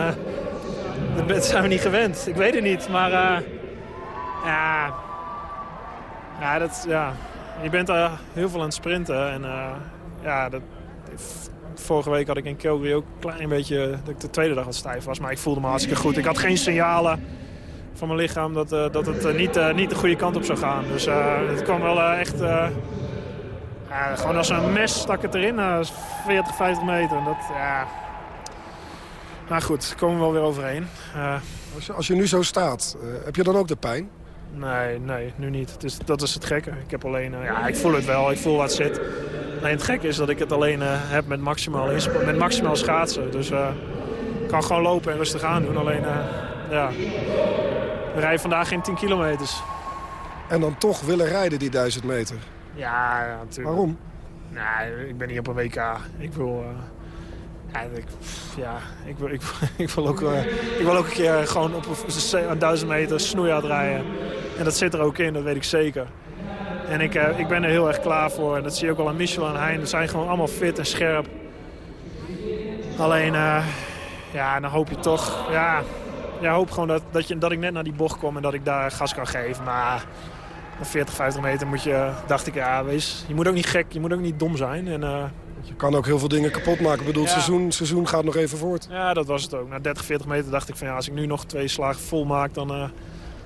Dat zijn we niet gewend. Ik weet het niet. Maar uh, ja, ja, dat, ja, je bent er heel veel aan het sprinten. En uh, ja, dat, vorige week had ik in Calgary ook een klein beetje... dat ik de tweede dag wat stijf was. Maar ik voelde me hartstikke goed. Ik had geen signalen van mijn lichaam dat, uh, dat het niet, niet de goede kant op zou gaan. Dus het kwam wel echt... Gewoon als een mes stak het erin, 40, 50 meter. Dat, ja, nou goed, komen we wel weer overheen. Uh, als, je, als, je, nu zo staat, uh, heb je dan ook de pijn? Nee, nee, nu niet. Het is, dat is het gekke. Ik heb alleen, uh, ja, ik voel het wel, ik voel wat zit. Alleen het gekke is dat ik het alleen heb met maximaal, met maximaal schaatsen. Dus ik kan gewoon lopen en rustig aan doen. Alleen, ja, we rijden vandaag geen 10 kilometers. En dan toch willen rijden die 1000 meter? Ja, ja natuurlijk. Waarom? Nee, ik ben hier op een WK. Ik wil... Ja, ik, wil, ik, [laughs] ik, wil ook, uh, ik wil ook een keer gewoon op een duizend meter snoeihard rijden. En dat zit er ook in, dat weet ik zeker. En ik, uh, ik ben er heel erg klaar voor. En dat zie je ook al aan Michel en Hein. Ze zijn gewoon allemaal fit en scherp. Alleen, uh, ja, dan hoop je toch... Ja, ja hoop gewoon dat, dat, je, dat ik net naar die bocht kom en dat ik daar gas kan geven. Maar na 40, 50 meter moet je, dacht ik, ja, wees, je moet ook niet gek, je moet ook niet dom zijn. En, je kan ook heel veel dingen kapot maken. Ik bedoel, het seizoen, seizoen gaat nog even voort. Ja, dat was het ook. Na 30, 40 meter dacht ik van ja, als ik nu nog twee slagen vol maak, dan, uh,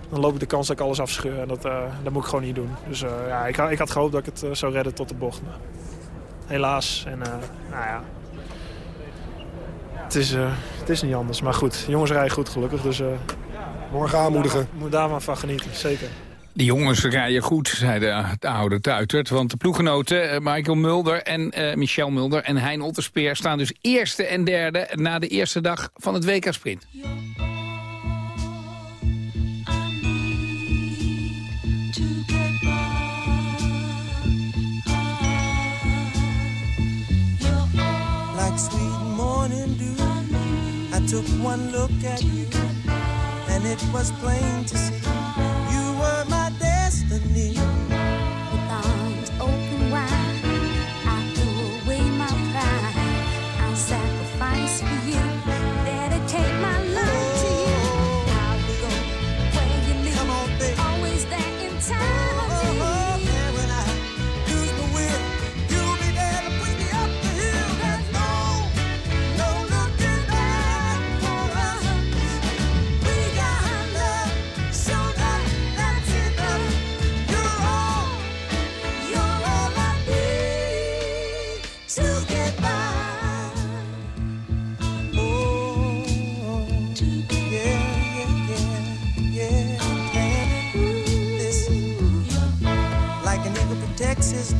dan loop ik de kans dat ik alles afscheur. En dat, uh, dat moet ik gewoon niet doen. Dus uh, ja, ik, ik, had gehoopt dat ik het zou redden tot de bocht. Maar helaas. En nou ja, het is, het is niet anders. Maar goed, jongens rijden goed gelukkig. Dus, Morgen aanmoedigen. Moet daar maar van genieten, zeker. De jongens rijden goed, zei de, de oude Tuitert. Want de ploegenoten uh, Michael Mulder en uh, Michel Mulder en Hein Otterspeer... staan dus eerste en derde na de eerste dag van het WK-sprint. Sweet morning dew I took one look at you And it was plain to see harmony.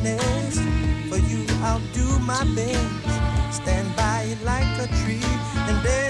Nest. For you, I'll do my best. Stand by you like a tree, and anybody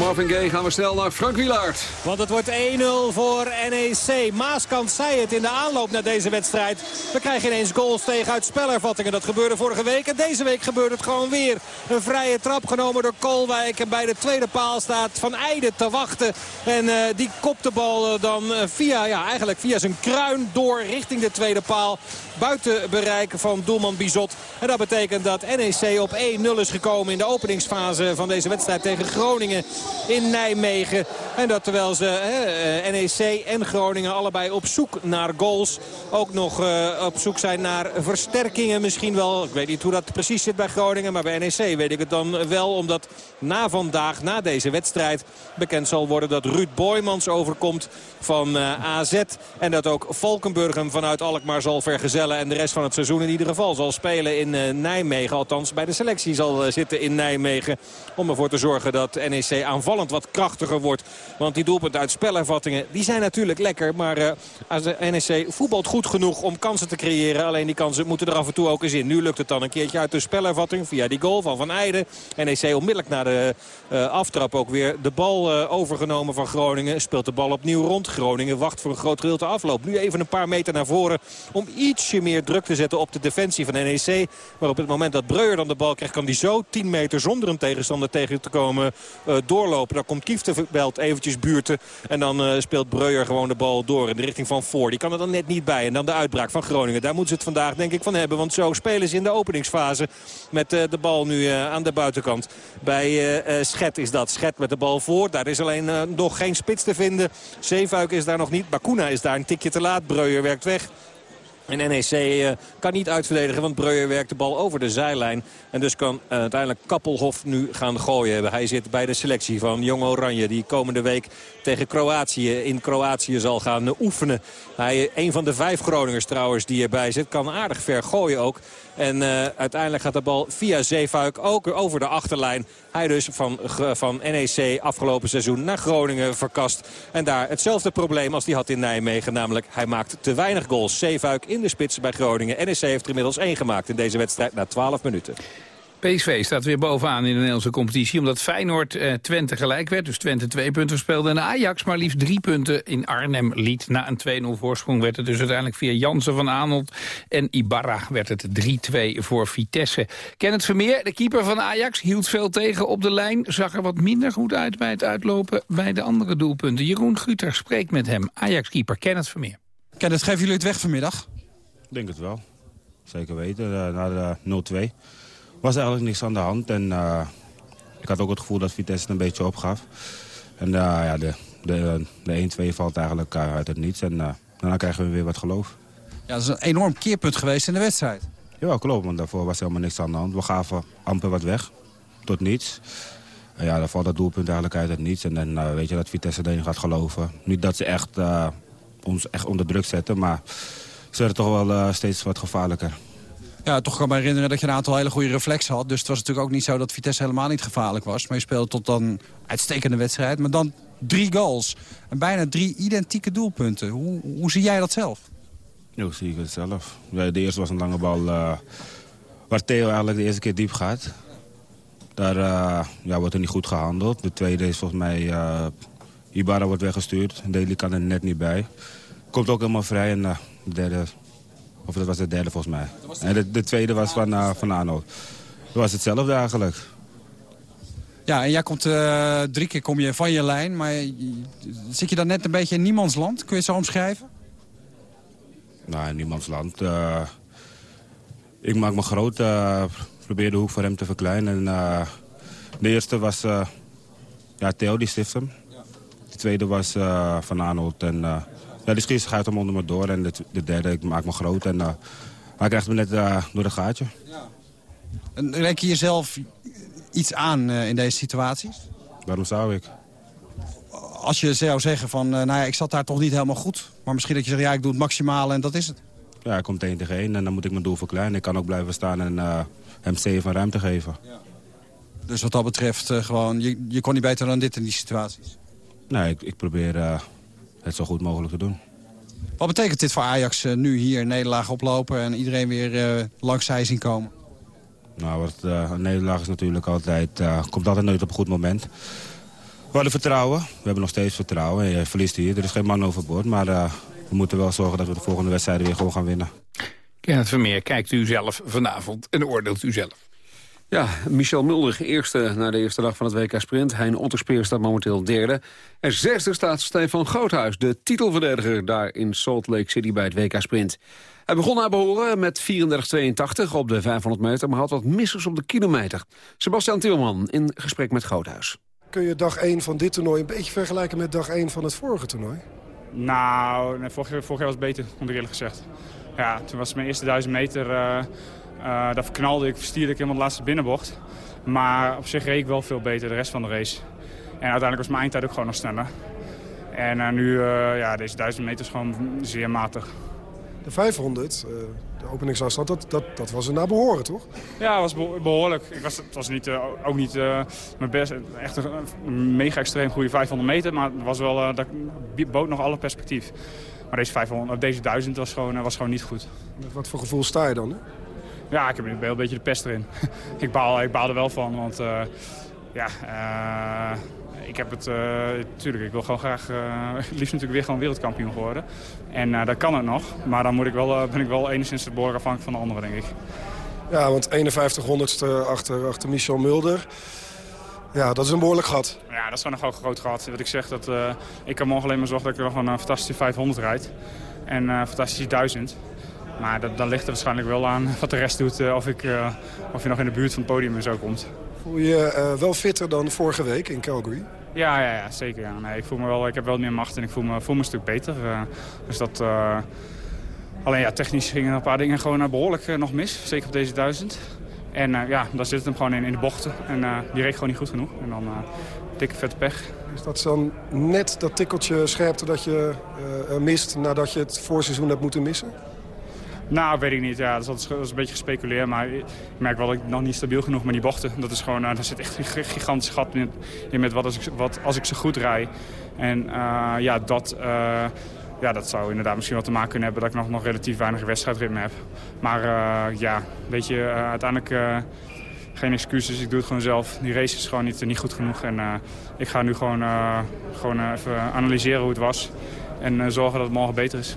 Marvin Gaye gaan we snel naar Frank Wielaert. Want het wordt 1-0 voor NEC. Maaskant zei het in de aanloop naar deze wedstrijd. We krijgen ineens goals tegen uit spelervattingen. Dat gebeurde vorige week. En deze week gebeurt het gewoon weer. Een vrije trap genomen door Kolwijk. En bij de tweede paal staat Van Eijden te wachten. En eh, die kopt de bal eh, dan eh, via, ja, eigenlijk via zijn kruin door richting de tweede paal. Buiten bereik van doelman Bizot. En dat betekent dat NEC op 1-0 is gekomen in de openingsfase van deze wedstrijd tegen Groningen in Nijmegen. En dat terwijl ze, eh, NEC en Groningen, allebei op zoek naar goals. Ook nog eh, op zoek zijn naar versterkingen misschien wel. Ik weet niet hoe dat precies zit bij Groningen. Maar bij NEC weet ik het dan wel. Omdat na vandaag, na deze wedstrijd, bekend zal worden dat Ruud Boymans overkomt van eh, AZ. En dat ook Valkenburg hem vanuit Alkmaar zal vergezellen. En de rest van het seizoen in ieder geval zal spelen in Nijmegen. Althans bij de selectie zal zitten in Nijmegen. Om ervoor te zorgen dat NEC aanvallend wat krachtiger wordt. Want die doelpunten uit spelervattingen, die zijn natuurlijk lekker. Maar eh, de NEC voetbalt goed genoeg om kansen te creëren. Alleen die kansen moeten er af en toe ook eens in. Nu lukt het dan een keertje uit de spelervatting via die goal van Van Eijden. NEC onmiddellijk na de eh, aftrap ook weer de bal eh, overgenomen van Groningen. Speelt de bal opnieuw rond. Groningen wacht voor een groot gedeelte afloop. Nu even een paar meter naar voren om ietsje meer druk te zetten op de defensie van NEC. Maar op het moment dat Breuer dan de bal krijgt kan die zo 10 meter zonder een tegenstander tegen te komen eh, doorlopen. Dan komt Kieftenbelt eventjes buurten. En dan eh, speelt Breuer gewoon de bal door in de richting van voor. Die kan er dan net niet bij. En dan de uitbraak van Groningen. Daar moeten ze het vandaag denk ik van hebben. Want zo spelen ze in de openingsfase met eh, de bal nu eh, aan de buitenkant. Bij Schet is dat. Schet met de bal voor. Daar is alleen nog geen spits te vinden. Zeefuik is daar nog niet. Bakuna is daar een tikje te laat. Breuer werkt weg. En NEC eh, kan niet uitverdedigen, want Breuer werkt de bal over de zijlijn. En dus kan eh, uiteindelijk Kappelhof nu gaan gooien. Hij zit bij de selectie van Jong Oranje. Die komende week tegen Kroatië in Kroatië zal gaan eh, oefenen. Hij, een van de vijf Groningers trouwens die erbij zit, kan aardig ver gooien ook. En uiteindelijk gaat de bal via Zeefuik ook over de achterlijn. Hij dus van, van NEC afgelopen seizoen naar Groningen verkast. En daar hetzelfde probleem als hij had in Nijmegen. Namelijk hij maakt te weinig goals. Zeefuik in de spits bij Groningen. NEC heeft er inmiddels één gemaakt in deze wedstrijd na 12 minuten. PSV staat weer bovenaan in de Nederlandse competitie... omdat Feyenoord eh, Twente gelijk werd. Dus Twente twee punten speelde. En Ajax maar liefst drie punten in Arnhem liet. Na een 2-0 voorsprong werd het dus uiteindelijk via Jansen van Aanholt... en Ibarra werd het 3-2 voor Vitesse. Kenneth Vermeer, de keeper van Ajax, hield veel tegen op de lijn. Zag er wat minder goed uit bij het uitlopen bij de andere doelpunten. Jeroen Guter spreekt met hem. Ajax-keeper Kenneth Vermeer. Kenneth, geven jullie het weg vanmiddag? Ik denk het wel. Zeker weten. Na de 0-2 was er eigenlijk niks aan de hand. En eh, ik had ook het gevoel dat Vitesse het een beetje opgaf. En eh, ja, de, de, de 1-2 valt eigenlijk eh, uit het niets. En daarna krijgen we weer wat geloof. Ja, dat is een enorm keerpunt geweest in de wedstrijd. Ja, klopt. Want daarvoor was helemaal niks aan de hand. We gaven amper wat weg. Tot niets. En ja, dan valt dat doelpunt eigenlijk uit het niets. En dan weet je dat Vitesse erin gaat geloven. Niet dat ze echt, ons echt onder druk zetten. Maar ze werden toch wel eh, steeds wat gevaarlijker. Ja, toch kan me herinneren dat je een aantal hele goede reflexen had. Dus het was natuurlijk ook niet zo dat Vitesse helemaal niet gevaarlijk was. Maar je speelde tot dan een uitstekende wedstrijd. Maar dan drie goals. En bijna drie identieke doelpunten. Hoe, hoe zie jij dat zelf? Ja, hoe zie ik het zelf? Ja, de eerste was een lange bal eh, waar Theo eigenlijk de eerste keer diep gaat. Daar eh, ja, wordt er niet goed gehandeld. De tweede is volgens mij... eh Ibarra wordt weggestuurd. Deli kan er net niet bij. Komt ook helemaal vrij. En de derde... Of dat was de derde volgens mij. En de, de tweede was van, eh, van Arnold. Dat was hetzelfde eigenlijk. Ja, en jij komt eh, drie keer kom je van je lijn. Maar zit je dan net een beetje in niemands land? Kun je het zo omschrijven? Nou, in niemands land. Eh, ik maak me groot. probeer de hoek voor hem te verkleinen. En, de eerste was uh, ja, Theo, die stift hem. De tweede was uh, Van Arnold. En, ja, die schiet gaat hem onder me door. En de, de derde, ik maak me groot. En uh, hij krijgt me net uh, door het gaatje. En rek je jezelf iets aan uh, in deze situaties? Waarom zou ik? Als je zou zeggen van, nou ja, ik zat daar toch niet helemaal goed. Maar misschien dat je zegt, ja, ik doe het maximale en dat is het. Ja, hij komt één tegen één en dan moet ik mijn doel verkleinen. Ik kan ook blijven staan en uh, hem zeven ruimte geven. Ja. Dus wat dat betreft, uh, gewoon, je, je kon niet beter dan dit in die situaties? Nee, ik, ik probeer uh, het zo goed mogelijk te doen. Wat betekent dit voor Ajax uh, nu hier nederlaag oplopen en iedereen weer uh, langs zij zien komen? Nou, wat, uh, een nederlaag is natuurlijk altijd, uh, komt altijd nooit op een goed moment. We hadden vertrouwen, we hebben nog steeds vertrouwen. Je verliest hier, er is geen man overboord, maar uh, we moeten wel zorgen dat we de volgende wedstrijden weer gewoon gaan winnen. Kenneth Vermeer, kijkt u zelf vanavond en oordeelt u zelf. Ja, Michel Mulder, eerste na de eerste dag van het WK Sprint. Hein Otterspeer staat momenteel derde. En zesde staat Stefan Groothuis, de titelverdediger... daar in Salt Lake City bij het WK Sprint. Hij begon naar behoren met 34-82 op de 500 meter... maar had wat missers op de kilometer. Sebastian Tilman in gesprek met Groothuis. Kun je dag 1 van dit toernooi een beetje vergelijken met dag 1 van het vorige toernooi? Nou, nee, vorig, vorig jaar was het beter, moet ik eerlijk gezegd. Ja, toen was mijn eerste duizend meter... Uh, uh, daar verknalde ik, verstierde ik helemaal de laatste binnenbocht. Maar op zich reed ik wel veel beter de rest van de race. En uiteindelijk was mijn eindtijd ook gewoon nog sneller. En uh, nu, uh, ja, deze 1000 meter is gewoon zeer matig. De 500, de openingsafstand, dat, dat, dat was een naar behoren, toch? Ja, het was behoorlijk. Ik was, het was niet, ook niet mijn best, echt een, een mega extreem goede 500 meter. Maar het was wel, dat bood nog alle perspectief. Maar deze, 500, deze 1000 was gewoon, was gewoon niet goed. Met wat voor gevoel sta je dan, hè? Ja, ik heb een beetje de pest erin. [laughs] ik, baal, ik baal er wel van, want uh, ja, uh, ik heb het, natuurlijk, uh, ik wil gewoon graag, [laughs] liefst natuurlijk weer gewoon wereldkampioen worden. En dat kan het nog, maar dan moet ik wel, ben ik wel enigszins de boren afhankelijk van de anderen, denk ik. Ja, want 51 honderdste achter, achter Michel Mulder. Ja, dat is een behoorlijk gat. Ja, dat is gewoon een groot gat. Wat ik zeg, dat, ik kan morgen alleen maar zorgen dat ik nog een fantastische 500 rijd. En een fantastische 1000. Maar dat, dan ligt er waarschijnlijk wel aan [laughs] wat de rest doet. Uh, of, ik, uh, of je nog in de buurt van het podium en zo komt. Voel je je uh, wel fitter dan vorige week in Calgary? Ja, ja, ja zeker. Ja. Nee, ik, voel me wel, ik heb wel meer macht en ik voel me, voel me een stuk beter. dus dat, alleen ja, technisch gingen een paar dingen gewoon behoorlijk nog mis. Zeker op deze duizend. En ja, daar zit het hem gewoon in, in de bochten. En die reed gewoon niet goed genoeg. En dan dikke vette pech. Is dat dan net dat tikkeltje scherpte dat je mist nadat je het voorseizoen hebt moeten missen? Nou, weet ik niet. Ja, dat, is, dat is een beetje gespeculeerd. Maar ik merk wel dat ik nog niet stabiel genoeg met die bochten. Dat is gewoon, uh, daar zit echt een gigantisch gat in, met wat als, ik, wat als ik ze goed rijd. En uh, ja, dat, uh, ja, dat zou inderdaad misschien wel te maken kunnen hebben... dat ik nog, nog relatief weinig wedstrijdritme heb. Maar ja, weet je, uiteindelijk geen excuses. Ik doe het gewoon zelf. Die race is gewoon niet, niet goed genoeg. En ik ga nu gewoon, gewoon even analyseren hoe het was. En zorgen dat het morgen beter is.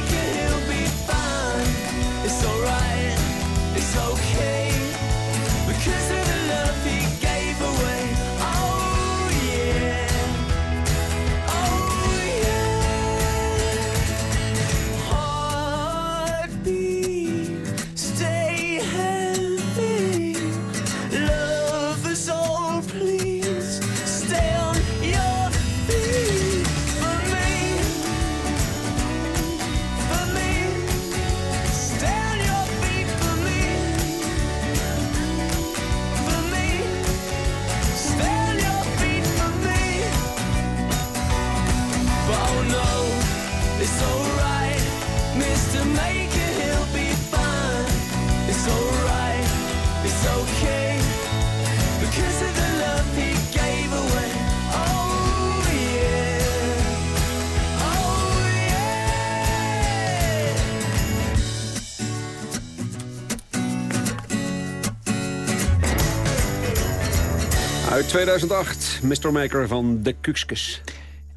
2008, Mr. Maker van de Kukskus.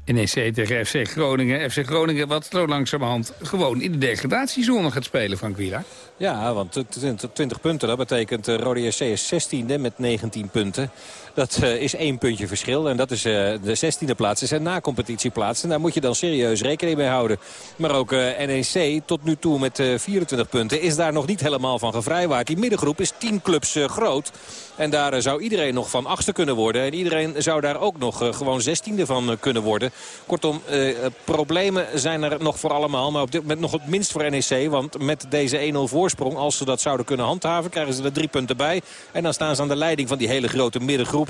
NEC tegen FC Groningen. FC Groningen wat zo langzamerhand gewoon in de degradatiezone gaat spelen, Frank Wieler. Ja, want t- t- 20 punten, dat betekent uh, Rode SC is 16e met 19 punten. Dat eh, is één puntje verschil. En dat is eh, de 16e plaats. Is een na-competitieplaats. En daar moet je dan serieus rekening mee houden. Maar ook eh, NEC tot nu toe met eh, 24 punten is daar nog niet helemaal van gevrijwaard. Die middengroep is 10 clubs eh, groot. En daar eh, zou iedereen nog van achtste kunnen worden. En iedereen zou daar ook nog eh, gewoon zestiende van eh, kunnen worden. Kortom, eh, problemen zijn er nog voor allemaal. Maar op dit moment nog het minst voor NEC. Want met deze 1-0 voorsprong, als ze dat zouden kunnen handhaven... krijgen ze er drie punten bij. En dan staan ze aan de leiding van die hele grote middengroep.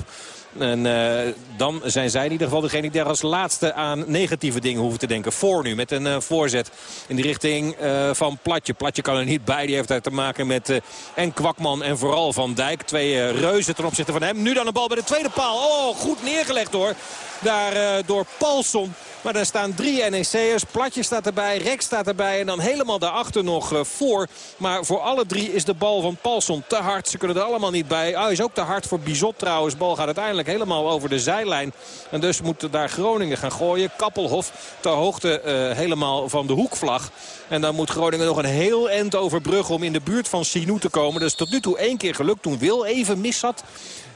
En eh, dan zijn zij in ieder geval degene die daar als laatste aan negatieve dingen hoeven te denken. Voor nu, met een eh, voorzet in de richting eh, van Platje. Platje kan er niet bij, die heeft daar te maken met en Kwakman en vooral Van Dijk. Twee reuzen ten opzichte van hem. Nu dan een bal bij de tweede paal. Oh, goed neergelegd hoor. Daar door Maar daar staan drie NEC'ers. Platje staat erbij, Rex staat erbij. En dan helemaal daarachter nog eh, voor. Maar voor alle drie is de bal van Paulson te hard. Ze kunnen er allemaal niet bij. Oh, is ook te hard voor Bizot trouwens. Bal gaat uiteindelijk helemaal over de zijlijn. En dus moet daar Groningen gaan gooien. Kappelhof ter hoogte eh, helemaal van de hoekvlag. En dan moet Groningen nog een heel eind overbruggen om in de buurt van Sinou te komen. Dat is tot nu toe één keer gelukt toen Wil even mis zat.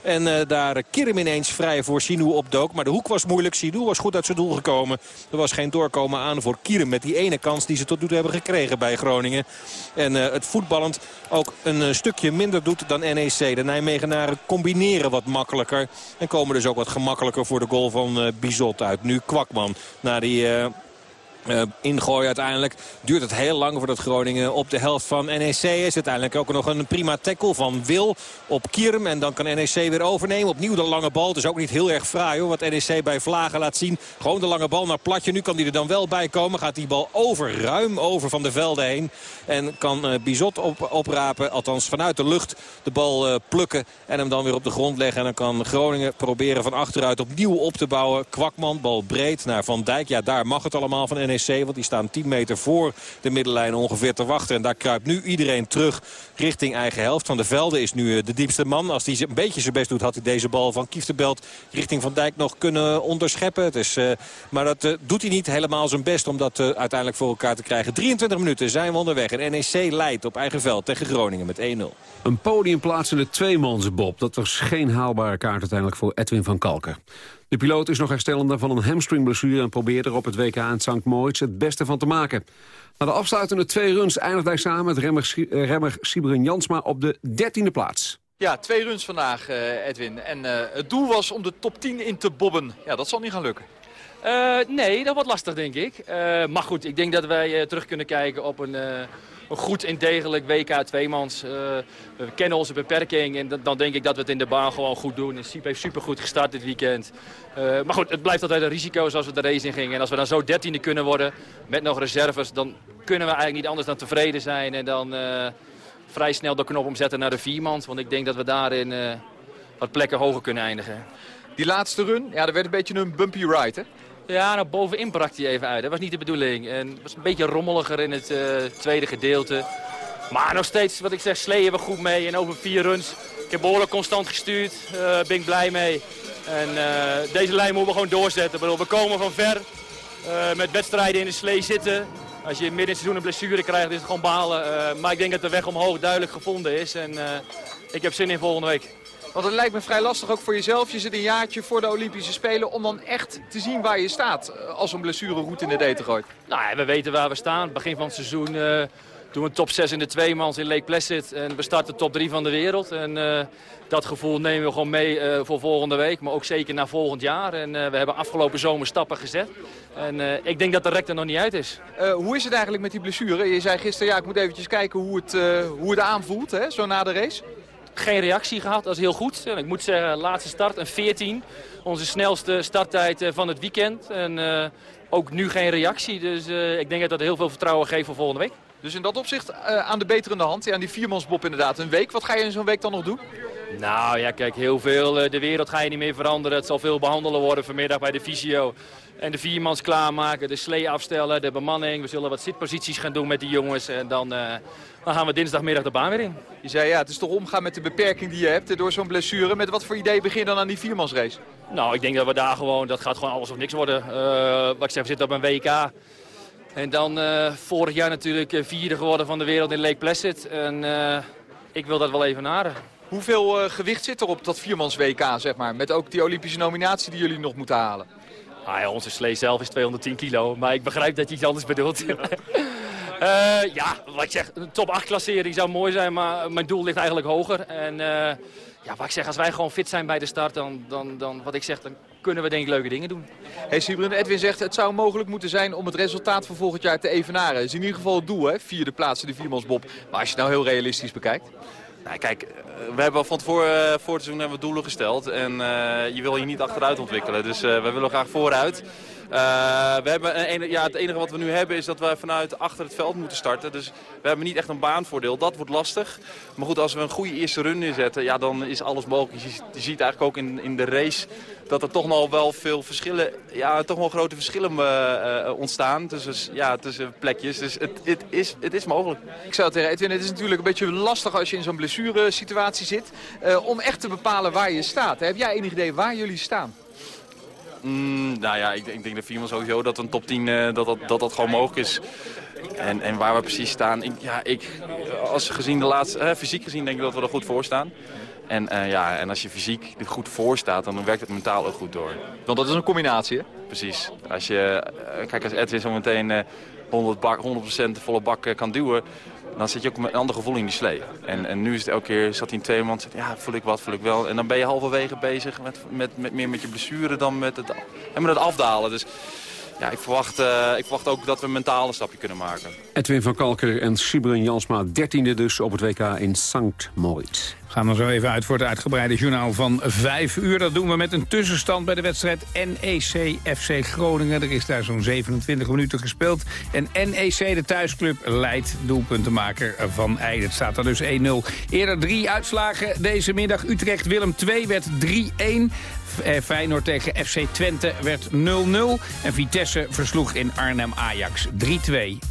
En eh, daar Kirim ineens vrij voor Sinou opdook. Maar de hoek was moeilijk. Sinou was goed uit zijn doel gekomen. Er was geen doorkomen aan voor Kirim. Met die ene kans die ze tot nu toe hebben gekregen bij Groningen. En eh, het voetballend ook een eh, stukje minder doet dan NEC. De Nijmegenaren combineren wat makkelijker. En komen dus ook wat gemakkelijker voor de goal van Bizot uit. Nu Kwakman naar die... eh, ingooien uiteindelijk. Duurt het heel lang voordat Groningen op de helft van NEC is. Uiteindelijk ook nog een prima tackle van Wil op Kierm. En dan kan NEC weer overnemen. Opnieuw de lange bal. Het is ook niet heel erg fraai hoor. Wat NEC bij Vlagen laat zien. Gewoon de lange bal naar Platje. Nu kan die er dan wel bij komen. Gaat die bal over, ruim over van de velden heen. En kan uh, Bizot op, oprapen. Althans vanuit de lucht de bal uh, plukken. En hem dan weer op de grond leggen. En dan kan Groningen proberen van achteruit opnieuw op te bouwen. Kwakman, bal breed naar Van Dijk. Ja, daar mag het allemaal van NEC. Want die staan 10 meter voor de middenlijn ongeveer te wachten. En daar kruipt nu iedereen terug richting eigen helft. Van de Velde is nu de diepste man. Als hij een beetje zijn best doet had hij deze bal van Kieftenbelt richting Van Dijk nog kunnen onderscheppen. Het is, uh, maar dat uh, doet hij niet helemaal zijn best om dat uiteindelijk voor elkaar te krijgen. 23 minuten zijn we onderweg. En NEC leidt op eigen veld tegen Groningen met 1-0. Een in de tweemansbob. Dat was geen haalbare kaart uiteindelijk voor Edwin van Kalker. De piloot is nog herstellende van een hamstringblessure... en probeert er op het WK in St. Moritz het beste van te maken. Na de afsluitende twee runs eindigt hij samen met remmer, remmer Sibren Jansma op de dertiende plaats. Ja, twee runs vandaag, uh, Edwin. En uh, het doel was om de top 10 in te bobben. Ja, dat zal niet gaan lukken. Uh, nee, dat wordt lastig, denk ik. maar goed, ik denk dat wij terug kunnen kijken op een, een goed en degelijk WK tweemans. Uh, we kennen onze beperking en dan denk ik dat we het in de baan gewoon goed doen. En Siep heeft supergoed gestart dit weekend. Uh, maar goed, het blijft altijd een risico zoals we de race in gingen. En als we dan zo dertiende kunnen worden met nog reserves... dan kunnen we eigenlijk niet anders dan tevreden zijn. En dan uh, vrij snel de knop omzetten naar de viermans. Want ik denk dat we daarin wat plekken hoger kunnen eindigen. Die laatste run, ja, dat werd een beetje een bumpy ride, hè? Ja, nou bovenin brak hij even uit. Dat was niet de bedoeling. En het was een beetje rommeliger in het uh, tweede gedeelte. Maar nog steeds, wat ik zeg, sleeën we goed mee. En over vier runs. Ik heb behoorlijk constant gestuurd. Daar uh, ben ik blij mee. En uh, deze lijn moeten we gewoon doorzetten. We komen van ver met wedstrijden in de slee zitten. Als je midden in het seizoen een blessure krijgt, is het gewoon balen. maar ik denk dat de weg omhoog duidelijk gevonden is. En ik heb zin in volgende week. Want het lijkt me vrij lastig ook voor jezelf. Je zit een jaartje voor de Olympische Spelen om dan echt te zien waar je staat. Als een blessureroute in de eten gooit. Nou ja, we weten waar we staan. Begin van het seizoen uh, doen we top 6 in de tweemans in Lake Placid. En we starten top 3 van de wereld. En uh, dat gevoel nemen we gewoon mee uh, voor volgende week. Maar ook zeker naar volgend jaar. En we hebben afgelopen zomer stappen gezet. En ik denk dat de rek er nog niet uit is. hoe is het eigenlijk met die blessure? Je zei gisteren, ja, ik moet eventjes kijken hoe het, hoe het aanvoelt, hè, zo na de race geen reactie gehad. Dat is heel goed. En ik moet zeggen, laatste start, een 14. Onze snelste starttijd van het weekend. En uh, ook nu geen reactie. Dus uh, ik denk dat dat heel veel vertrouwen geeft voor volgende week. Dus in dat opzicht uh, aan de beterende hand. Ja, aan die viermansbob inderdaad. Een week. Wat ga je in zo'n week dan nog doen? Nou ja, kijk, heel veel. De wereld ga je niet meer veranderen. Het zal veel behandelen worden vanmiddag bij de fysio. En de viermans klaarmaken, de slee afstellen, de bemanning. We zullen wat zitposities gaan doen met die jongens. En dan, uh, dan gaan we dinsdagmiddag de baan weer in. Je zei ja, het is toch omgaan met de beperking die je hebt door zo'n blessure. Met wat voor idee begin dan aan die viermansrace? Nou, ik denk dat we daar gewoon, dat gaat gewoon alles of niks worden. Uh, wat ik zeg, we zitten op een WK. En dan uh, vorig jaar natuurlijk vierde geworden van de wereld in Lake Placid. En ik wil dat wel even naren. Hoeveel gewicht zit er op dat viermans WK, zeg maar? Met ook die Olympische nominatie die jullie nog moeten halen? Ah ja, onze slee zelf is 210 kilo, maar ik begrijp dat je iets anders bedoelt. uh, [laughs] ja, wat ik zeg, een top 8 klassering zou mooi zijn, maar mijn doel ligt eigenlijk hoger. En uh, ja, wat ik zeg, als wij gewoon fit zijn bij de start, dan, dan, dan, wat ik zeg, dan kunnen we denk ik leuke dingen doen. Hey Sibren, Edwin zegt het zou mogelijk moeten zijn om het resultaat van volgend jaar te evenaren. Dat is in ieder geval het doel, hè? vierde plaatsen, de viermansbob. Maar als je het nou heel realistisch bekijkt... Nou, kijk, we hebben van tevoren voor het seizoen hebben we doelen gesteld. En uh, je wil je niet achteruit ontwikkelen. Dus we willen graag vooruit. Uh, we hebben een, ja, het enige wat we nu hebben is dat we vanuit achter het veld moeten starten. Dus we hebben niet echt een baanvoordeel. Dat wordt lastig. Maar goed, als we een goede eerste run neerzetten, ja, dan is alles mogelijk. Je, ziet eigenlijk ook in, in de race dat er toch nog wel veel verschillen, ja, toch wel grote verschillen uh, ontstaan tussen, ja, tussen plekjes. Dus het, het, is, het is mogelijk. Ik zou tegen Edwin, het is natuurlijk een beetje lastig als je in zo'n blessuresituatie zit, uh, om echt te bepalen waar je staat. Heb jij enig idee waar jullie staan? Mm, nou ja, ik, ik denk de Vierman sowieso dat een top 10 uh, dat, dat, dat dat gewoon mogelijk is. En, en waar we precies staan, ik, ja, ik, als gezien de laatste, uh, fysiek gezien denk ik dat we er goed voor staan. En, uh, ja, en als je fysiek er goed voor staat, dan werkt het mentaal ook goed door. Want dat is een combinatie, hè? Precies. Als je, kijk, als Edwin zo meteen 100%, bak, 100 de volle bak kan duwen, dan zit je ook met een ander gevoel in die slee. En, en nu is het elke keer, zat hij in twee man, zegt, ja, voel ik wat, voel ik wel. En dan ben je halverwege bezig met, met, met meer met je blessure dan met het, met het afdalen. Dus ja, ik verwacht, uh, ik verwacht ook dat we mentaal een stapje kunnen maken. Edwin van Kalker en Sibren Jansma, dertiende dus op het WK in St. Moritz. We gaan er zo even uit voor het uitgebreide journaal van 5 uur. Dat doen we met een tussenstand bij de wedstrijd NEC-FC Groningen. Er is daar zo'n 27 minuten gespeeld. En NEC, de thuisclub, leidt doelpuntenmaker van Eide. Het staat er dus 1-0. Eerder drie uitslagen deze middag. Utrecht-Willem 2 werd 3-1. Feyenoord tegen FC Twente werd 0-0. En Vitesse versloeg in Arnhem Ajax 3-2.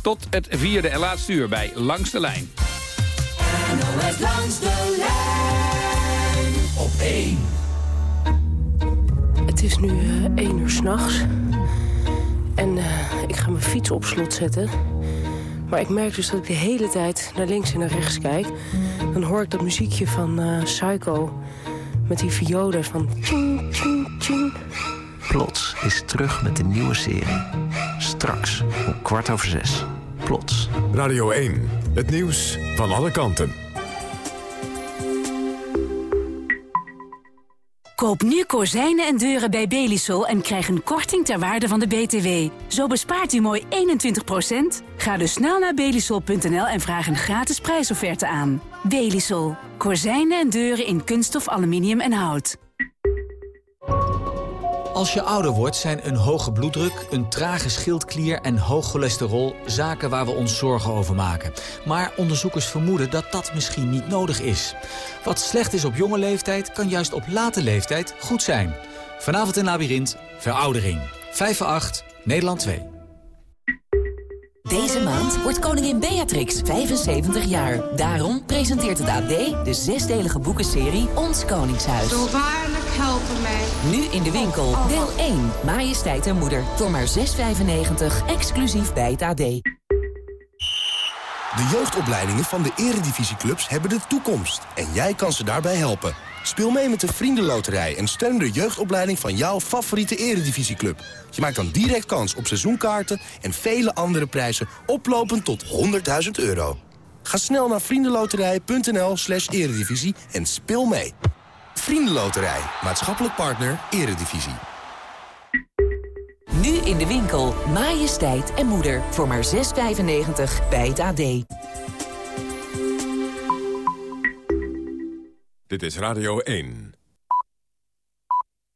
Tot het vierde en laatste uur bij Langs de Lijn. NOS langs de lijn op 1. Het is nu uh, 1 uur s'nachts. En uh, ik ga mijn fiets op slot zetten. Maar ik merk dus dat ik de hele tijd naar links en naar rechts kijk. Dan hoor ik dat muziekje van uh, Psycho. Met die violen van... Tjing, tjing, tjing. Plots is terug met een nieuwe serie. Straks om kwart over zes. Plots. Radio 1. Het nieuws van alle kanten. Koop nu kozijnen en deuren bij Belisol en krijg een korting ter waarde van de BTW. Zo bespaart u mooi 21%. Ga dus snel naar belisol.nl en vraag een gratis prijsofferte aan. Belisol. Kozijnen en deuren in kunststof, aluminium en hout. Als je ouder wordt zijn een hoge bloeddruk, een trage schildklier en hoog cholesterol zaken waar we ons zorgen over maken. Maar onderzoekers vermoeden dat dat misschien niet nodig is. Wat slecht is op jonge leeftijd kan juist op late leeftijd goed zijn. Vanavond in Labyrinth, veroudering. 5 voor 8, Nederland 2. Deze maand wordt koningin Beatrix 75 jaar. Daarom presenteert het AD de zesdelige boekenserie Ons Koningshuis. Zo waarlijk helpen mij. Nu in de winkel. Deel 1. Majesteit en moeder. Voor maar 6,95. Exclusief bij het AD. De jeugdopleidingen van de eredivisieclubs hebben de toekomst. En jij kan ze daarbij helpen. Speel mee met de Vriendenloterij en steun de jeugdopleiding van jouw favoriete eredivisieclub. Je maakt dan direct kans op seizoenkaarten en vele andere prijzen oplopend tot 100.000 euro. Ga snel naar vriendenloterij.nl slash eredivisie en speel mee. Vriendenloterij, maatschappelijk partner, eredivisie. Nu in de winkel. Majesteit en moeder. Voor maar 6,95 bij het AD. Dit is Radio 1.